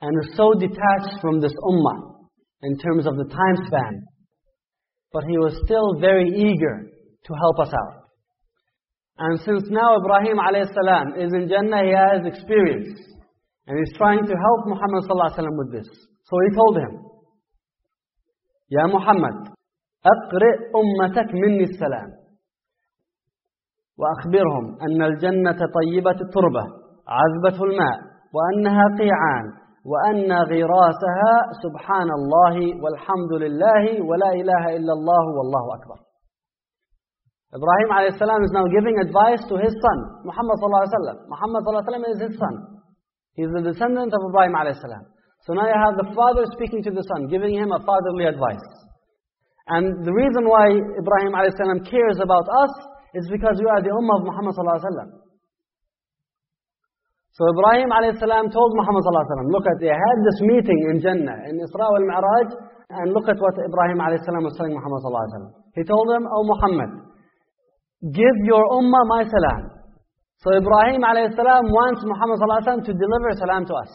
and is so detached from this ummah in terms of the time span, but he was still very eager to help us out. And since now Ibrahim alayhi salam is in Jannah, he has experience. And he's trying to help Muhammad sallallahu alaihi wasallam with this. So he told him, Ya Muhammad, أقرئ أمتك مني السلام وأخبرهم أن الجنة طيبة التربة عذبة الماء وأنها قيعان وأن غراسها سبحان الله والحمد لله ولا إله إلا الله والله أكبر Ibrahim alayhi salam is now giving advice to his son, Muhammad sallallahu alayhi wa sallam. Muhammad sallallahu alayhi wa sallam is his son. He's the descendant of Ibrahim alayhi salam. So now you have the father speaking to the son, giving him a fatherly advice. And the reason why Ibrahim alayhi salam cares about us is because we are the ummah of Muhammad sallallahu alayhi wa sallam. So Ibrahim salam told Muhammad wa look at, they had this meeting in Jannah, in Isra wal Mi'raj, and look at what Ibrahim salam was telling Muhammad wa. He told him, Oh Muhammad, give your ummah my salam. So Ibrahim salam wants Muhammad wa to deliver salam to us.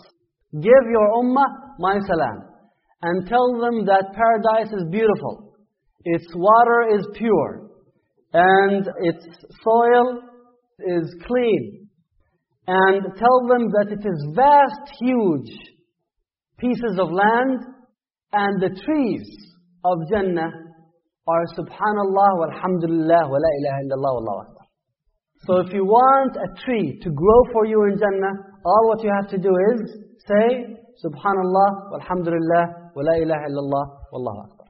Give your ummah my salam. And tell them that paradise is beautiful. Its water is pure. And its soil is clean. And tell them that it is vast, huge pieces of land. And the trees of Jannah are subhanallah walhamdulillah wa la ilaha illallah wallahu akbar. So if you want a tree to grow for you in Jannah, all what you have to do is say subhanallah walhamdulillah wa la ilaha illallah wallahu akbar.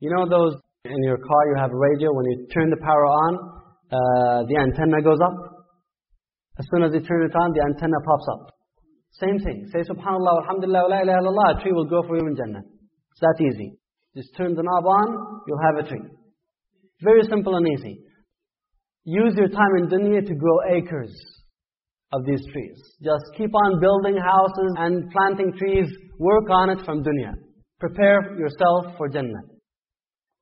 You know those in your car you have a radio when you turn the power on, uh, the antenna goes up. As soon as you turn it on, the antenna pops up. Same thing. Say subhanallah walhamdulillah wa la ilaha illallah, a tree will grow for you in Jannah. It's that easy. Just turn the knob on, you'll have a tree. Very simple and easy. Use your time in dunya to grow acres of these trees. Just keep on building houses and planting trees. Work on it from dunya. Prepare yourself for Jannah.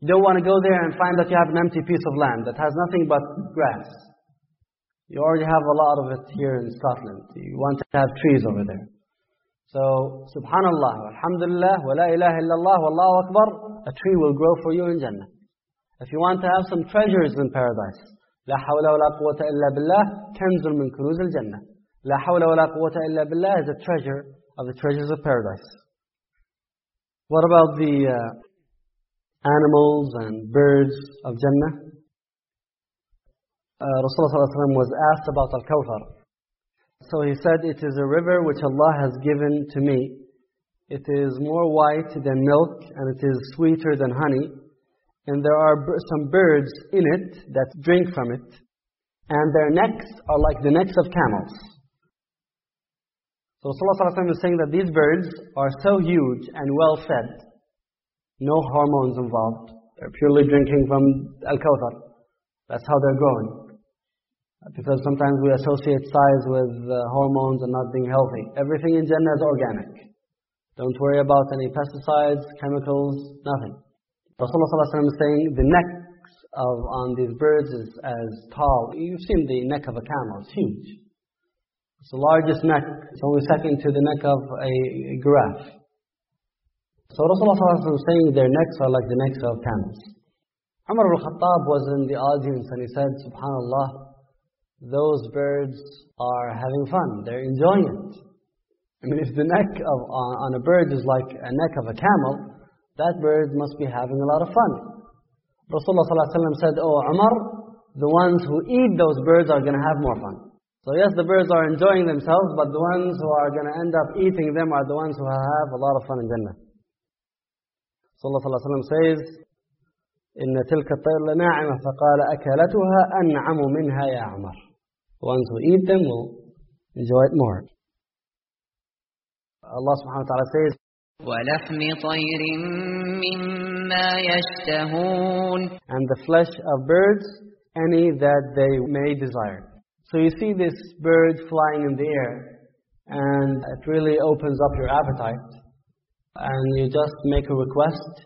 You don't want to go there and find that you have an empty piece of land that has nothing but grass. You already have a lot of it here in Scotland. You want to have trees over there. So, subhanallah, alhamdulillah, wa la ilaha illallah, wallahu akbar, a tree will grow for you in Jannah. If you want to have some treasures in paradise, لا حول ولا قوة إلا بالله كنز من كنوز الجنة. لا حول ولا قوة إلا بالله is a treasure of the treasures of paradise. What about the uh, animals and birds of Jannah? Uh, Rasulullah ﷺ was asked about Al-Kawthar. So he said, It is a river which Allah has given to me. It is more white than milk and it is sweeter than honey. And there are some birds in it that drink from it. And their necks are like the necks of camels. So Rasulullah is saying that these birds are so huge and well fed, no hormones involved. They're purely drinking from Al-Kawthar. That's how they're growing. Because sometimes we associate size with uh, hormones and not being healthy. Everything in Jannah is organic. Don't worry about any pesticides, chemicals, nothing. Rasulullah ﷺ is saying the necks of, on these birds is as tall. You've seen the neck of a camel, it's huge. It's the largest neck, it's only second to the neck of a, giraffe. So Rasulullah ﷺ is saying their necks are like the necks of camels. Umar al-Khattab was in the audience and he said, Subhanallah, those birds are having fun. They're enjoying it. I mean, if the neck of, on a bird is like a neck of a camel, that bird must be having a lot of fun. Rasulullah ﷺ said, Oh Umar, the ones who eat those birds are going to have more fun. So yes, the birds are enjoying themselves, but the ones who are going to end up eating them are the ones who have a lot of fun in Jannah. Rasulullah ﷺ says, إن تلك الطير لناعمة فقال أكلتها أنعم منها يا عمر. The ones who eat them will enjoy it more. Allah subhanahu wa ta'ala says,
ولحم طير مما يشتهون
and the flesh of birds, any that they may desire. So you see this bird flying in the air, and it really opens up your appetite. And you just make a request,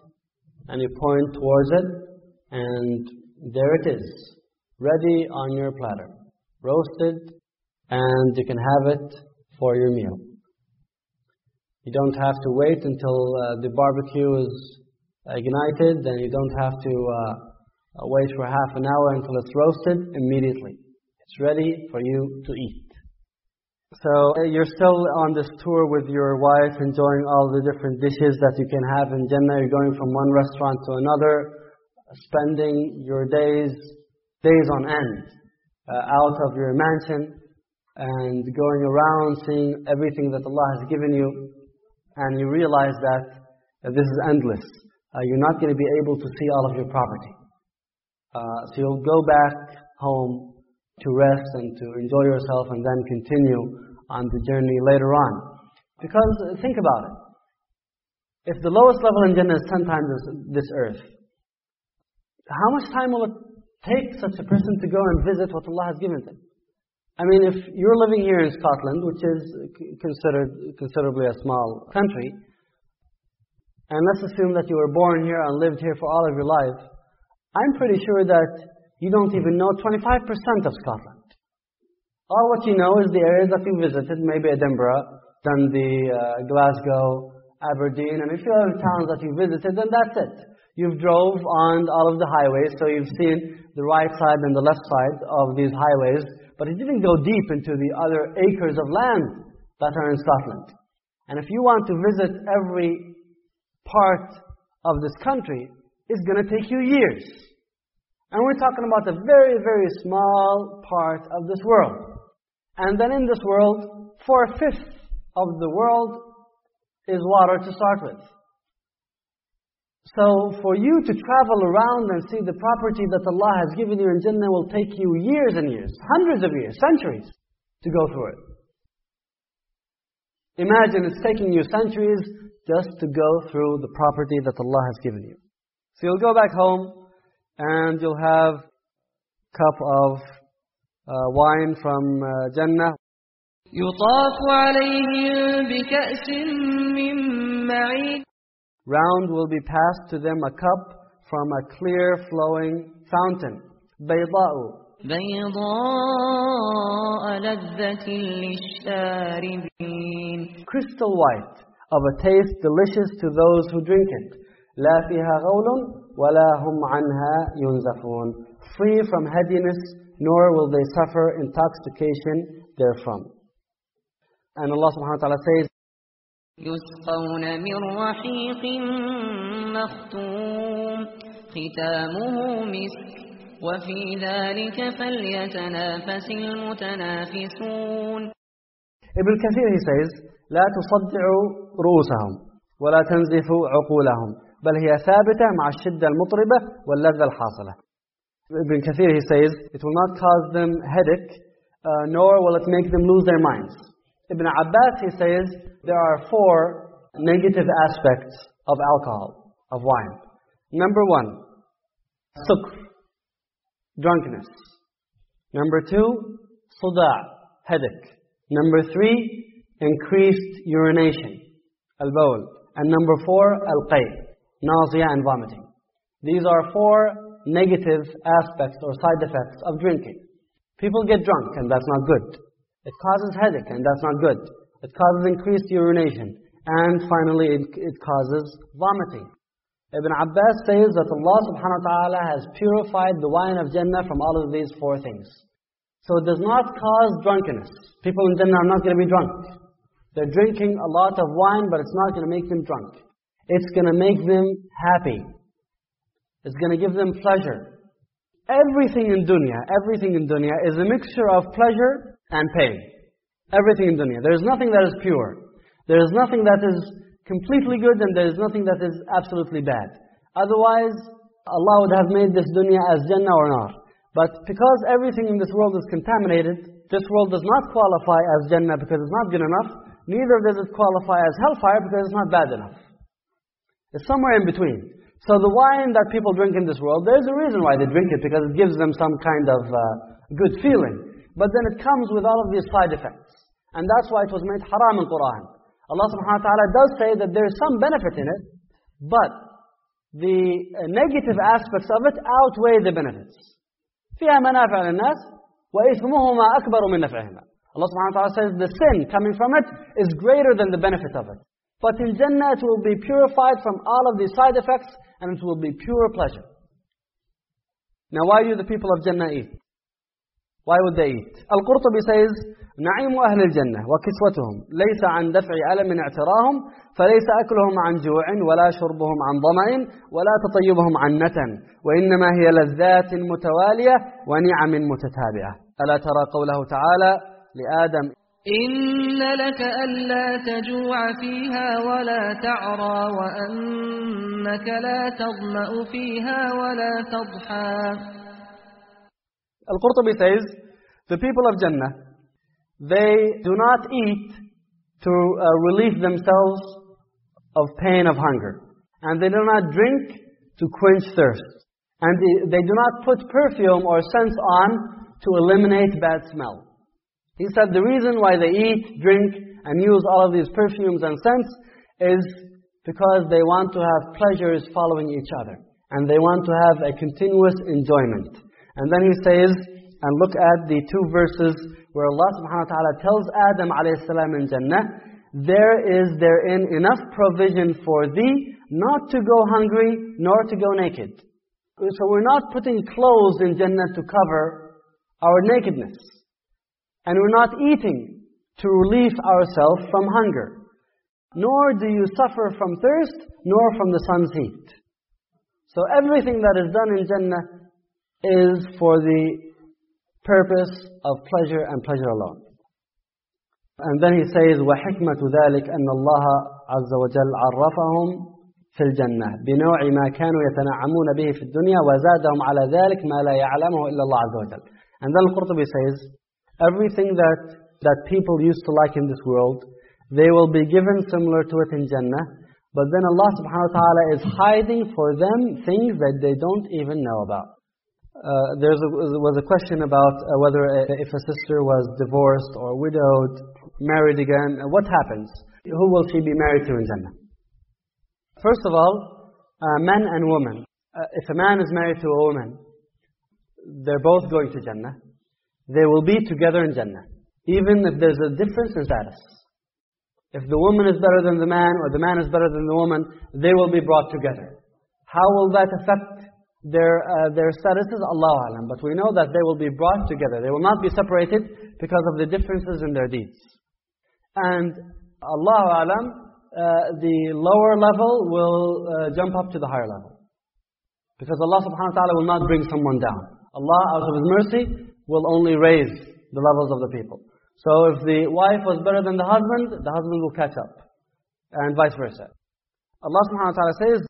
and you point towards it, and there it is, ready on your platter, roasted, and you can have it for your meal. You don't have to wait until uh, the barbecue is ignited, then you don't have to uh, wait for half an hour until it's roasted. Immediately, it's ready for you to eat. So uh, you're still on this tour with your wife, enjoying all the different dishes that you can have in Jannah. You're going from one restaurant to another, spending your days, days on end, uh, out of your mansion and going around seeing everything that Allah has given you and you realize that this is endless. Uh, you're not going to be able to see all of your property. Uh, so you'll go back home to rest and to enjoy yourself and then continue on the journey later on. Because uh, think about it. If the lowest level in Jannah is 10 times this, this earth, how much time will it take such a person to go and visit what Allah has given them? I mean, if you're living here in Scotland, which is considered considerably a small country, and let's assume that you were born here and lived here for all of your life, I'm pretty sure that you don't even know 25% of Scotland. All what you know is the areas that you visited, maybe Edinburgh, Dundee, uh, Glasgow, Aberdeen, and a few other towns that you visited, and that's it. You've drove on all of the highways, so you've seen the right side and the left side of these highways, but it didn't go deep into the other acres of land that are in Scotland. And if you want to visit every part of this country, it's going to take you years. And we're talking about a very, very small part of this world. And then in this world, four-fifths of the world is water to start with. So for you to travel around and see the property that Allah has given you in Jannah will take you years and years, hundreds of years, centuries to go through it. Imagine it's taking you centuries just to go through the property that Allah has given you. So you'll go back home and you'll have a cup of uh, wine from uh, Jannah
يطاف عليهم بكأس من معين
Round will be passed to them a cup from a clear flowing fountain. بيضاء
بيضاء لذة للشاربين
crystal white, of a taste delicious to those who drink it. لا فيها غول ولا هم عنها ينزفون. Free from headiness, nor will they suffer intoxication therefrom. And Allah subhanahu wa ta'ala says,
يسقون من رحيق مختوم ختامه مسك وفي ذلك فليتنافس المتنافسون
Ibn Kathir he says, لا تصدعوا رؤوسهم ولا تنزفوا عقولهم بل هي ثابتة مع الشدة المطربة واللذة الحاصلة. Ibn Kathir he says, it will not cause them headache, uh, nor will it make them lose their minds. Ibn Abbas he says, there are four negative aspects of alcohol, of wine. Number one, sukr, drunkenness. Number two, suda', headache. Number three, increased urination, al-bawl. And number four, al-qay, nausea and vomiting. These are four negative aspects or side effects of drinking. People get drunk and that's not good. It causes headache and that's not good. It causes increased urination. And finally, it, it causes vomiting. Ibn Abbas says that Allah subhanahu wa ta'ala has purified the wine of Jannah from all of these four things. So it does not cause drunkenness. People in Jannah are not going to be drunk. They're drinking a lot of wine, but it's not going to make them drunk. It's going to make them happy. It's going to give them pleasure. Everything in dunya, everything in dunya is a mixture of pleasure and pain. Everything in dunya. There is nothing that is pure. There is nothing that is completely good and there is nothing that is absolutely bad. Otherwise, Allah would have made this dunya as Jannah or not. But because everything in this world is contaminated, this world does not qualify as Jannah because it's not good enough, neither does it qualify as hellfire because it's not bad enough. It's somewhere in between. So the wine that people drink in this world, there's a reason why they drink it, because it gives them some kind of uh, good feeling. But then it comes with all of these side effects. And that's why it was made haram in Quran. Allah subhanahu wa ta'ala does say that there is some benefit in it, but the uh, negative aspects of it outweigh the benefits. فيها منافع للناس وإثمهما أكبر من نفعهما. Allah subhanahu wa ta'ala says the sin coming from it is greater than the benefit of it. But in Jannah it will be purified from all of these side effects and it will be pure pleasure. Now why do the people of Jannah eat? Why would they eat? Al-Qurtubi says, نعيم أهل الجنة وكسوتهم ليس عن دفع ألم اعتراهم فليس أكلهم عن جوع ولا شربهم عن ظمأ ولا تطيبهم عن نتن وإنما هي لذات متوالية ونعم متتابعة ألا ترى قوله تعالى لآدم
إن لك ألا تجوع فيها ولا تعرى وأنك لا تظمأ فيها ولا تضحى
Al-Qurtubi says, the people of Jannah, they do not eat to uh, relieve themselves of pain of hunger. And they do not drink to quench thirst. And they, they do not put perfume or scents on to eliminate bad smell. He said the reason why they eat, drink, and use all of these perfumes and scents is because they want to have pleasures following each other. And they want to have a continuous enjoyment. And then he says, and look at the two verses where Allah subhanahu wa ta'ala tells Adam alayhi salam in Jannah, there is therein enough provision for thee not to go hungry nor to go naked. So we're not putting clothes in Jannah to cover our nakedness. And we're not eating to relieve ourselves from hunger. Nor do you suffer from thirst, nor from the sun's heat. So everything that is done in Jannah is for the purpose of pleasure and pleasure alone. And then he says, وَحِكْمَةُ ذَلِكَ أَنَّ اللَّهَ عَزَّ وَجَلَّ عَرَّفَهُم في الجنة بنوع ما كانوا يتنعمون به في الدنيا وزادهم على ذلك ما لا يعلمه إلا الله عز وجل. And then Al-Qurtubi says, everything that, that people used to like in this world, they will be given similar to it in Jannah. But then Allah subhanahu wa ta'ala is hiding for them things that they don't even know about. uh, there was a question about uh, whether a, if a sister was divorced or widowed, married again, uh, what happens? Who will she be married to in Jannah? First of all, uh, men and women. Uh, if a man is married to a woman, they're both going to Jannah. They will be together in Jannah, even if there's a difference in status. If the woman is better than the man or the man is better than the woman, they will be brought together. How will that affect their, uh, their statuses? Allah Alam. But we know that they will be brought together. They will not be separated because of the differences in their deeds. And Allah Alam, uh, the lower level will uh, jump up to the higher level. Because Allah subhanahu wa ta'ala will not bring someone down. Allah, out of His mercy, will only raise the levels of the people. So if the wife was better than the husband, the husband will catch up. And vice versa. Allah subhanahu wa ta'ala says,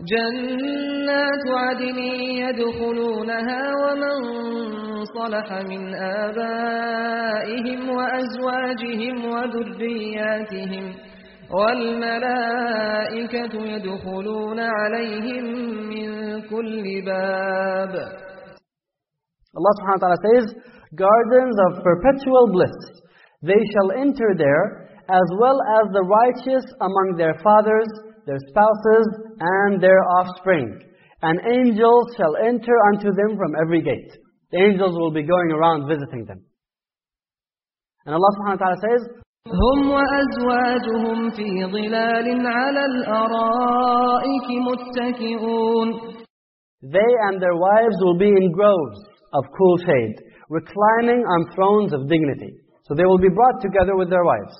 جنات عدن يدخلونها ومن صلح من آبائهم وأزواجهم وذرياتهم والملائكة يدخلون عليهم من كل باب
Allah subhanahu wa ta'ala says, Gardens of perpetual bliss. They shall enter there, as well as the righteous among their fathers, their spouses, and their offspring. And angels shall enter unto them from every gate. The angels will be going around visiting them. And Allah subhanahu wa ta'ala says,
هم وأزواجهم في ظلال على الأرائك متكئون
They and their wives will be in groves of cool shade, reclining on thrones of dignity. So they will be brought together with their wives.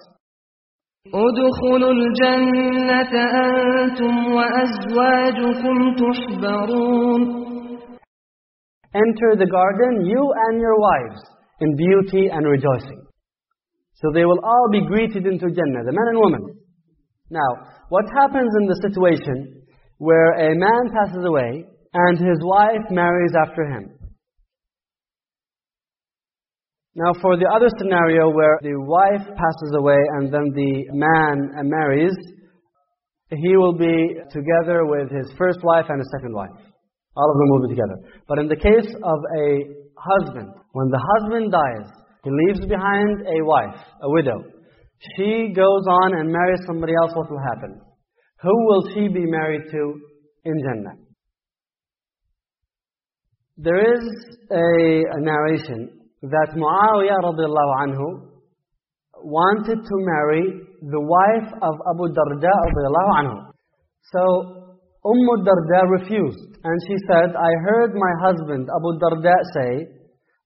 ادخلوا الجنة أنتم وأزواجكم تحبرون
Enter the garden, you and your wives, in beauty and rejoicing. So they will all be greeted into Jannah, the men and women. Now, what happens in the situation where a man passes away and his wife marries after him? Now, for the other scenario where the wife passes away and then the man marries, he will be together with his first wife and his second wife. All of them will be together. But in the case of a husband, when the husband dies, he leaves behind a wife, a widow. She goes on and marries somebody else, what will happen? Who will she be married to in Jannah? There is a, a narration that Muawiyah radiallahu anhu wanted to marry the wife of Abu Darda radiallahu anhu. So Umm Darda refused and she said, I heard my husband Abu Darda say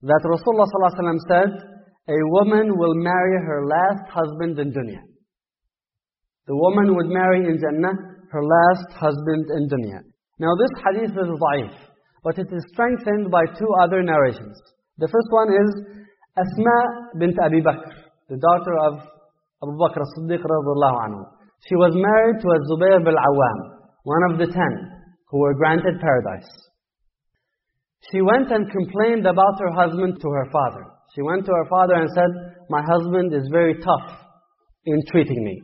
that Rasulullah wasallam said, a woman will marry her last husband in dunya. The woman would marry in Jannah her last husband in dunya. Now this hadith is da'if, but it is strengthened by two other narrations. The first one is Asma bint Abi Bakr, the daughter of Abu Bakr as-Siddiq radiallahu anhu. She was married to a Zubayr bil Awam, one of the ten who were granted paradise. She went and complained about her husband to her father. She went to her father and said, My husband is very tough in treating me.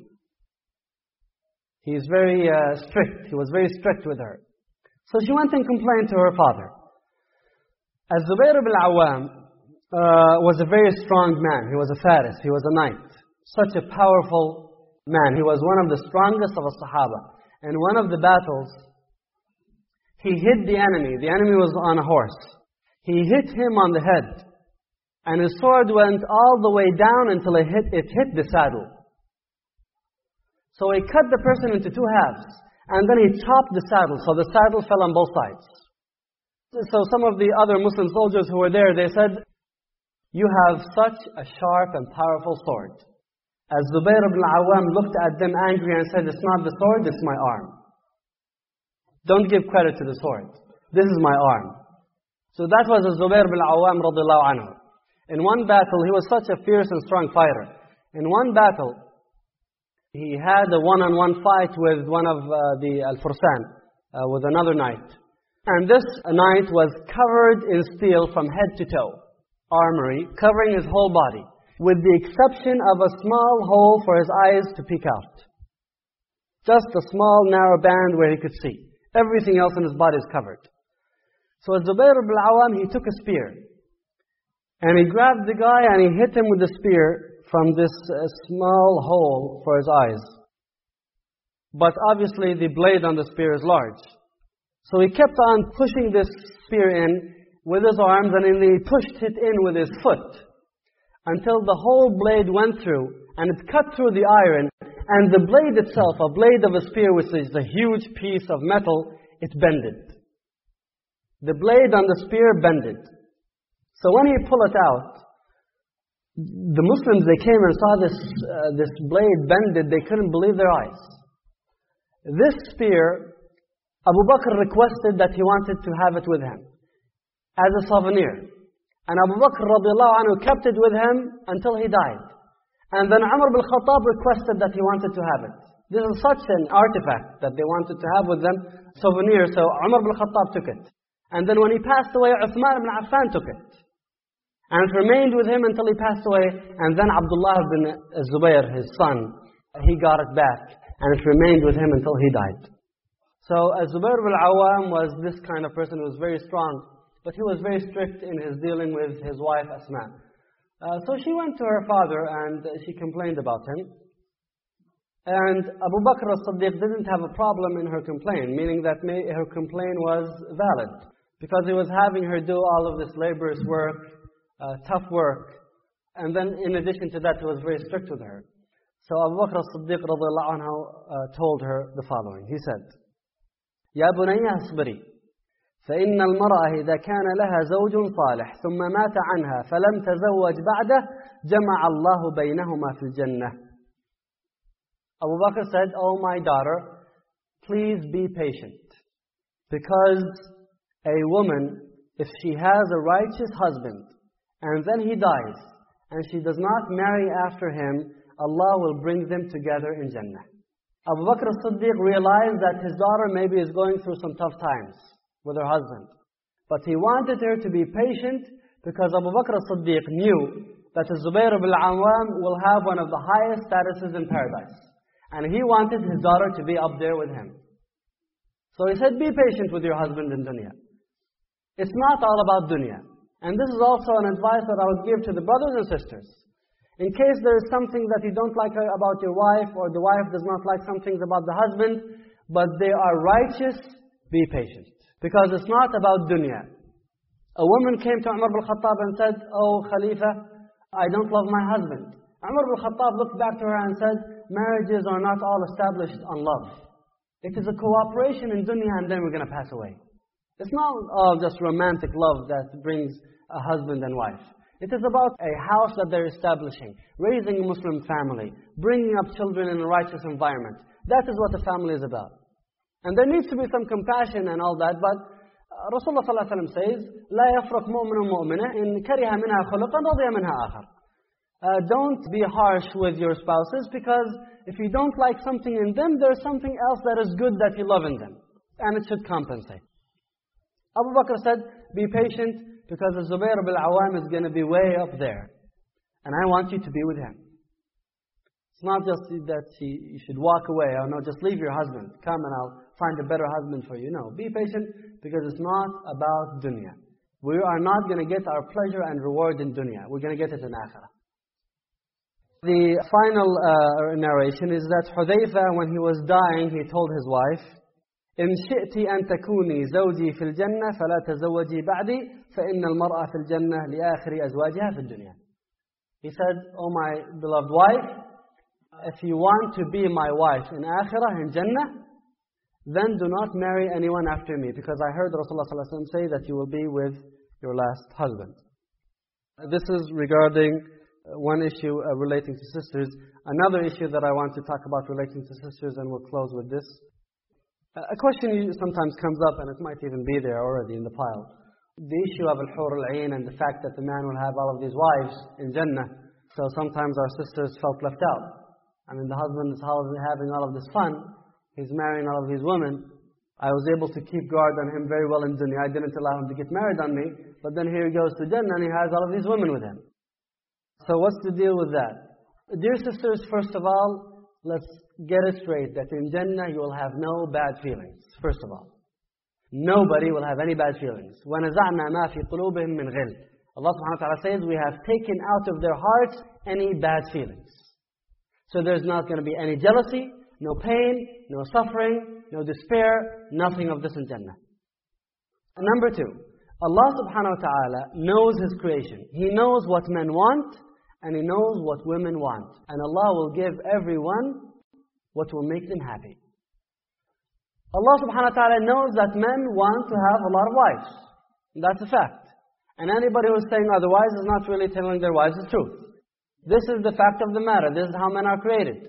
He is very uh, strict. He was very strict with her. So she went and complained to her father. As Zubayr ibn Awam uh, was a very strong man. He was a faris. He was a knight. Such a powerful man. He was one of the strongest of the Sahaba. And one of the battles, he hit the enemy. The enemy was on a horse. He hit him on the head. And his sword went all the way down until it hit, it hit the saddle. So he cut the person into two halves. And then he chopped the saddle, so the saddle fell on both sides. So some of the other Muslim soldiers who were there, they said, You have such a sharp and powerful sword. As Zubayr ibn Awam looked at them angry and said, It's not the sword, it's my arm. Don't give credit to the sword. This is my arm. So that was Zubayr ibn Awam radiallahu anhu. In one battle, he was such a fierce and strong fighter. In one battle, he had a one-on-one fight with one of uh, the Al-Fursan, uh, with another knight. And this knight was covered in steel from head to toe, armory, covering his whole body, with the exception of a small hole for his eyes to peek out. Just a small narrow band where he could see. Everything else in his body is covered. So Zubayr ibn al-Awwam, he took a spear. And he grabbed the guy and he hit him with the spear from this uh, small hole for his eyes. But obviously the blade on the spear is large. So he kept on pushing this spear in with his arms and then he pushed it in with his foot until the whole blade went through and it cut through the iron and the blade itself, a blade of a spear which is a huge piece of metal, it bended. The blade on the spear bended. So when he pulled it out, the Muslims, they came and saw this, uh, this blade bended, they couldn't believe their eyes. This spear, Abu Bakr requested that he wanted to have it with him as a souvenir. And Abu Bakr radiallahu anhu kept it with him until he died. And then Umar bin Khattab requested that he wanted to have it. This is such an artifact that they wanted to have with them, souvenir, so Umar bin Khattab took it. And then when he passed away, Uthman ibn Affan took it. And it remained with him until he passed away. And then Abdullah bin Zubayr, his son, he got it back. And it remained with him until he died. So Zubayr bin Awam was this kind of person who was very strong. But he was very strict in his dealing with his wife Asma. Uh, so she went to her father and she complained about him. And Abu Bakr as-Siddiq didn't have a problem in her complaint, meaning that her complaint was valid. Because he was having her do all of this laborious work, uh, tough work. And then in addition to that, he was very strict with her. So Abu Bakr as-Siddiq uh, told her the following. He said, يا بني اصبري فإن المرأة إذا كان لها زوج صالح ثم مات عنها فلم تزوج بعده جمع الله بينهما في الجنة Abu Bakr said, Oh my daughter, please be patient. Because a woman, if she has a righteous husband, and then he dies, and she does not marry after him, Allah will bring them together in Jannah. Abu Bakr as-Siddiq realized that his daughter maybe is going through some tough times with her husband. But he wanted her to be patient because Abu Bakr as-Siddiq knew that Zubayr ibn al-Awwam will have one of the highest statuses in paradise. And he wanted his daughter to be up there with him. So he said, be patient with your husband in dunya. It's not all about dunya. And this is also an advice that I would give to the brothers and sisters. In case there is something that you don't like about your wife, or the wife does not like some things about the husband, but they are righteous, be patient. Because it's not about dunya. A woman came to Umar bin Khattab and said, Oh Khalifa, I don't love my husband. Umar bin Khattab looked back to her and said, Marriages are not all established on love. It is a cooperation in dunya and then we're going to pass away. It's not all just romantic love that brings a husband and wife. It is about a house that they're establishing, raising a Muslim family, bringing up children in a righteous environment. That is what the family is about. And there needs to be some compassion and all that, but Rasulullah ﷺ says, لا يفرق مؤمن مؤمنة إن كره منها خلقا رضي منها آخر. Uh, don't be harsh with your spouses because if you don't like something in them, there's something else that is good that you love in them. And it should compensate. Abu Bakr said, be patient because the Zubayr ibn al-Awam is going to be way up there. And I want you to be with him. It's not just that he, you should walk away or no, just leave your husband. Come and I'll find a better husband for you. No, be patient because it's not about dunya. We are not going to get our pleasure and reward in dunya. We're going to get it in akhirah. The final uh, narration is that Hudayfa, when he was dying, he told his wife, إن شئت أن تكوني زوجي في الجنة فلا تزوجي بعدي فإن المرأة في الجنة لآخر أزواجها في الدنيا. He said, Oh my beloved wife, if you want to be my wife in Akhirah, in Jannah, then do not marry anyone after me. Because I heard Rasulullah say that you will be with your last husband. This is regarding one issue uh, relating to sisters. Another issue that I want to talk about relating to sisters, and we'll close with this. A question sometimes comes up, and it might even be there already in the pile. The issue of al-hur al-ain and the fact that the man will have all of these wives in Jannah. So sometimes our sisters felt left out. I mean, the husband is having all of this fun. He's marrying all of these women. I was able to keep guard on him very well in dunya. I didn't allow him to get married on me. But then here he goes to Jannah and he has all of these women with him. So what's the deal with that? Dear sisters, first of all, let's get it straight that in Jannah you will have no bad feelings, first of all. Nobody will have any bad feelings. وَنَزَعْنَا مَا فِي قُلُوبِهِم مِّنْ غِلٍّ Allah subhanahu wa ta'ala says, we have taken out of their hearts any bad feelings. So there's not going to be any jealousy, no pain, no suffering, no despair, nothing of this in Jannah. And number two, Allah subhanahu wa ta'ala knows His creation. He knows what men want, and He knows what women want. And Allah will give everyone what will make them happy. Allah subhanahu wa ta'ala knows that men want to have a lot of wives. That's a fact. And anybody who's saying otherwise is not really telling their wives the truth. This is the fact of the matter. This is how men are created.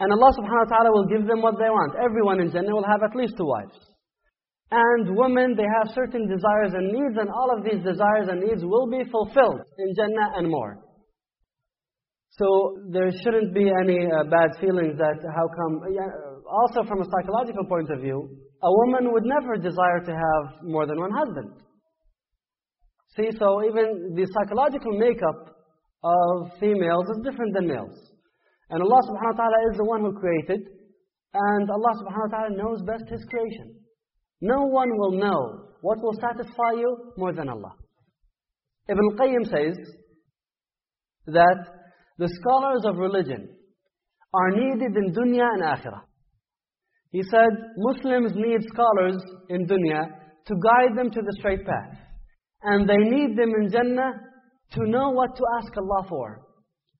And Allah subhanahu wa ta'ala will give them what they want. Everyone in Jannah will have at least two wives. And women, they have certain desires and needs, and all of these desires and needs will be fulfilled in Jannah and more. So there shouldn't be any uh, bad feelings that how come. also, from a psychological point of view, a woman would never desire to have more than one husband. See, so even the psychological makeup of females is different than males. And Allah subhanahu wa ta'ala is the one who created, and Allah subhanahu wa ta'ala knows best His creation. No one will know what will satisfy you more than Allah. Ibn Qayyim says that the scholars of religion are needed in dunya and akhirah. He said, Muslims need scholars in dunya to guide them to the straight path. And they need them in Jannah to know what to ask Allah for.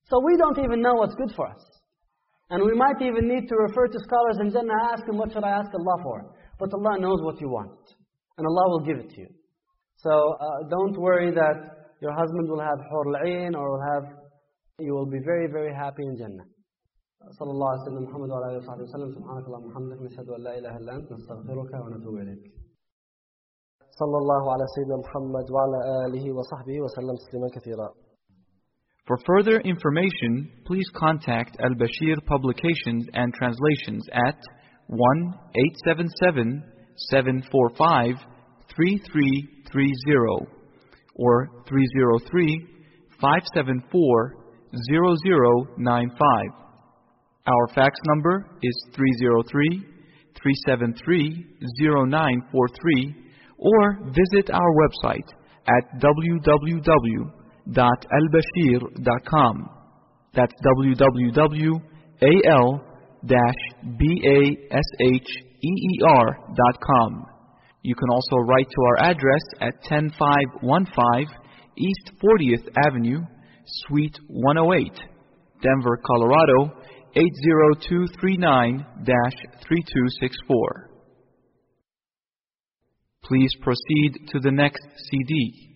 So we don't even know what's good for us. And we might even need to refer to scholars in Jannah, ask them, what should I ask Allah for? But Allah knows what you want. And Allah will give it to you. So uh, don't worry that your husband will have hur or will have, you will be very, very happy in Jannah. صلى الله عليه وسلم محمد وعلى آله وصحبه وسلم سبحانك اللهم وبحمدك نشهد أن لا إله إلا أنت نستغفرك ونتوب إليك
صلى الله على سيدنا محمد وعلى آله وصحبه وسلم تسليما كثيرا
For further information, please contact Al-Basheer Publications and Translations at 1-877-745-3330 or 303-574 0095. Our fax number is 303 373 0943 or visit our website at www.albashir.com. That's www.al-basheer.com. You can also write to our address at 10515 East 40th Avenue, Suite 108, Denver, Colorado 80239-3264. Please proceed to the next CD.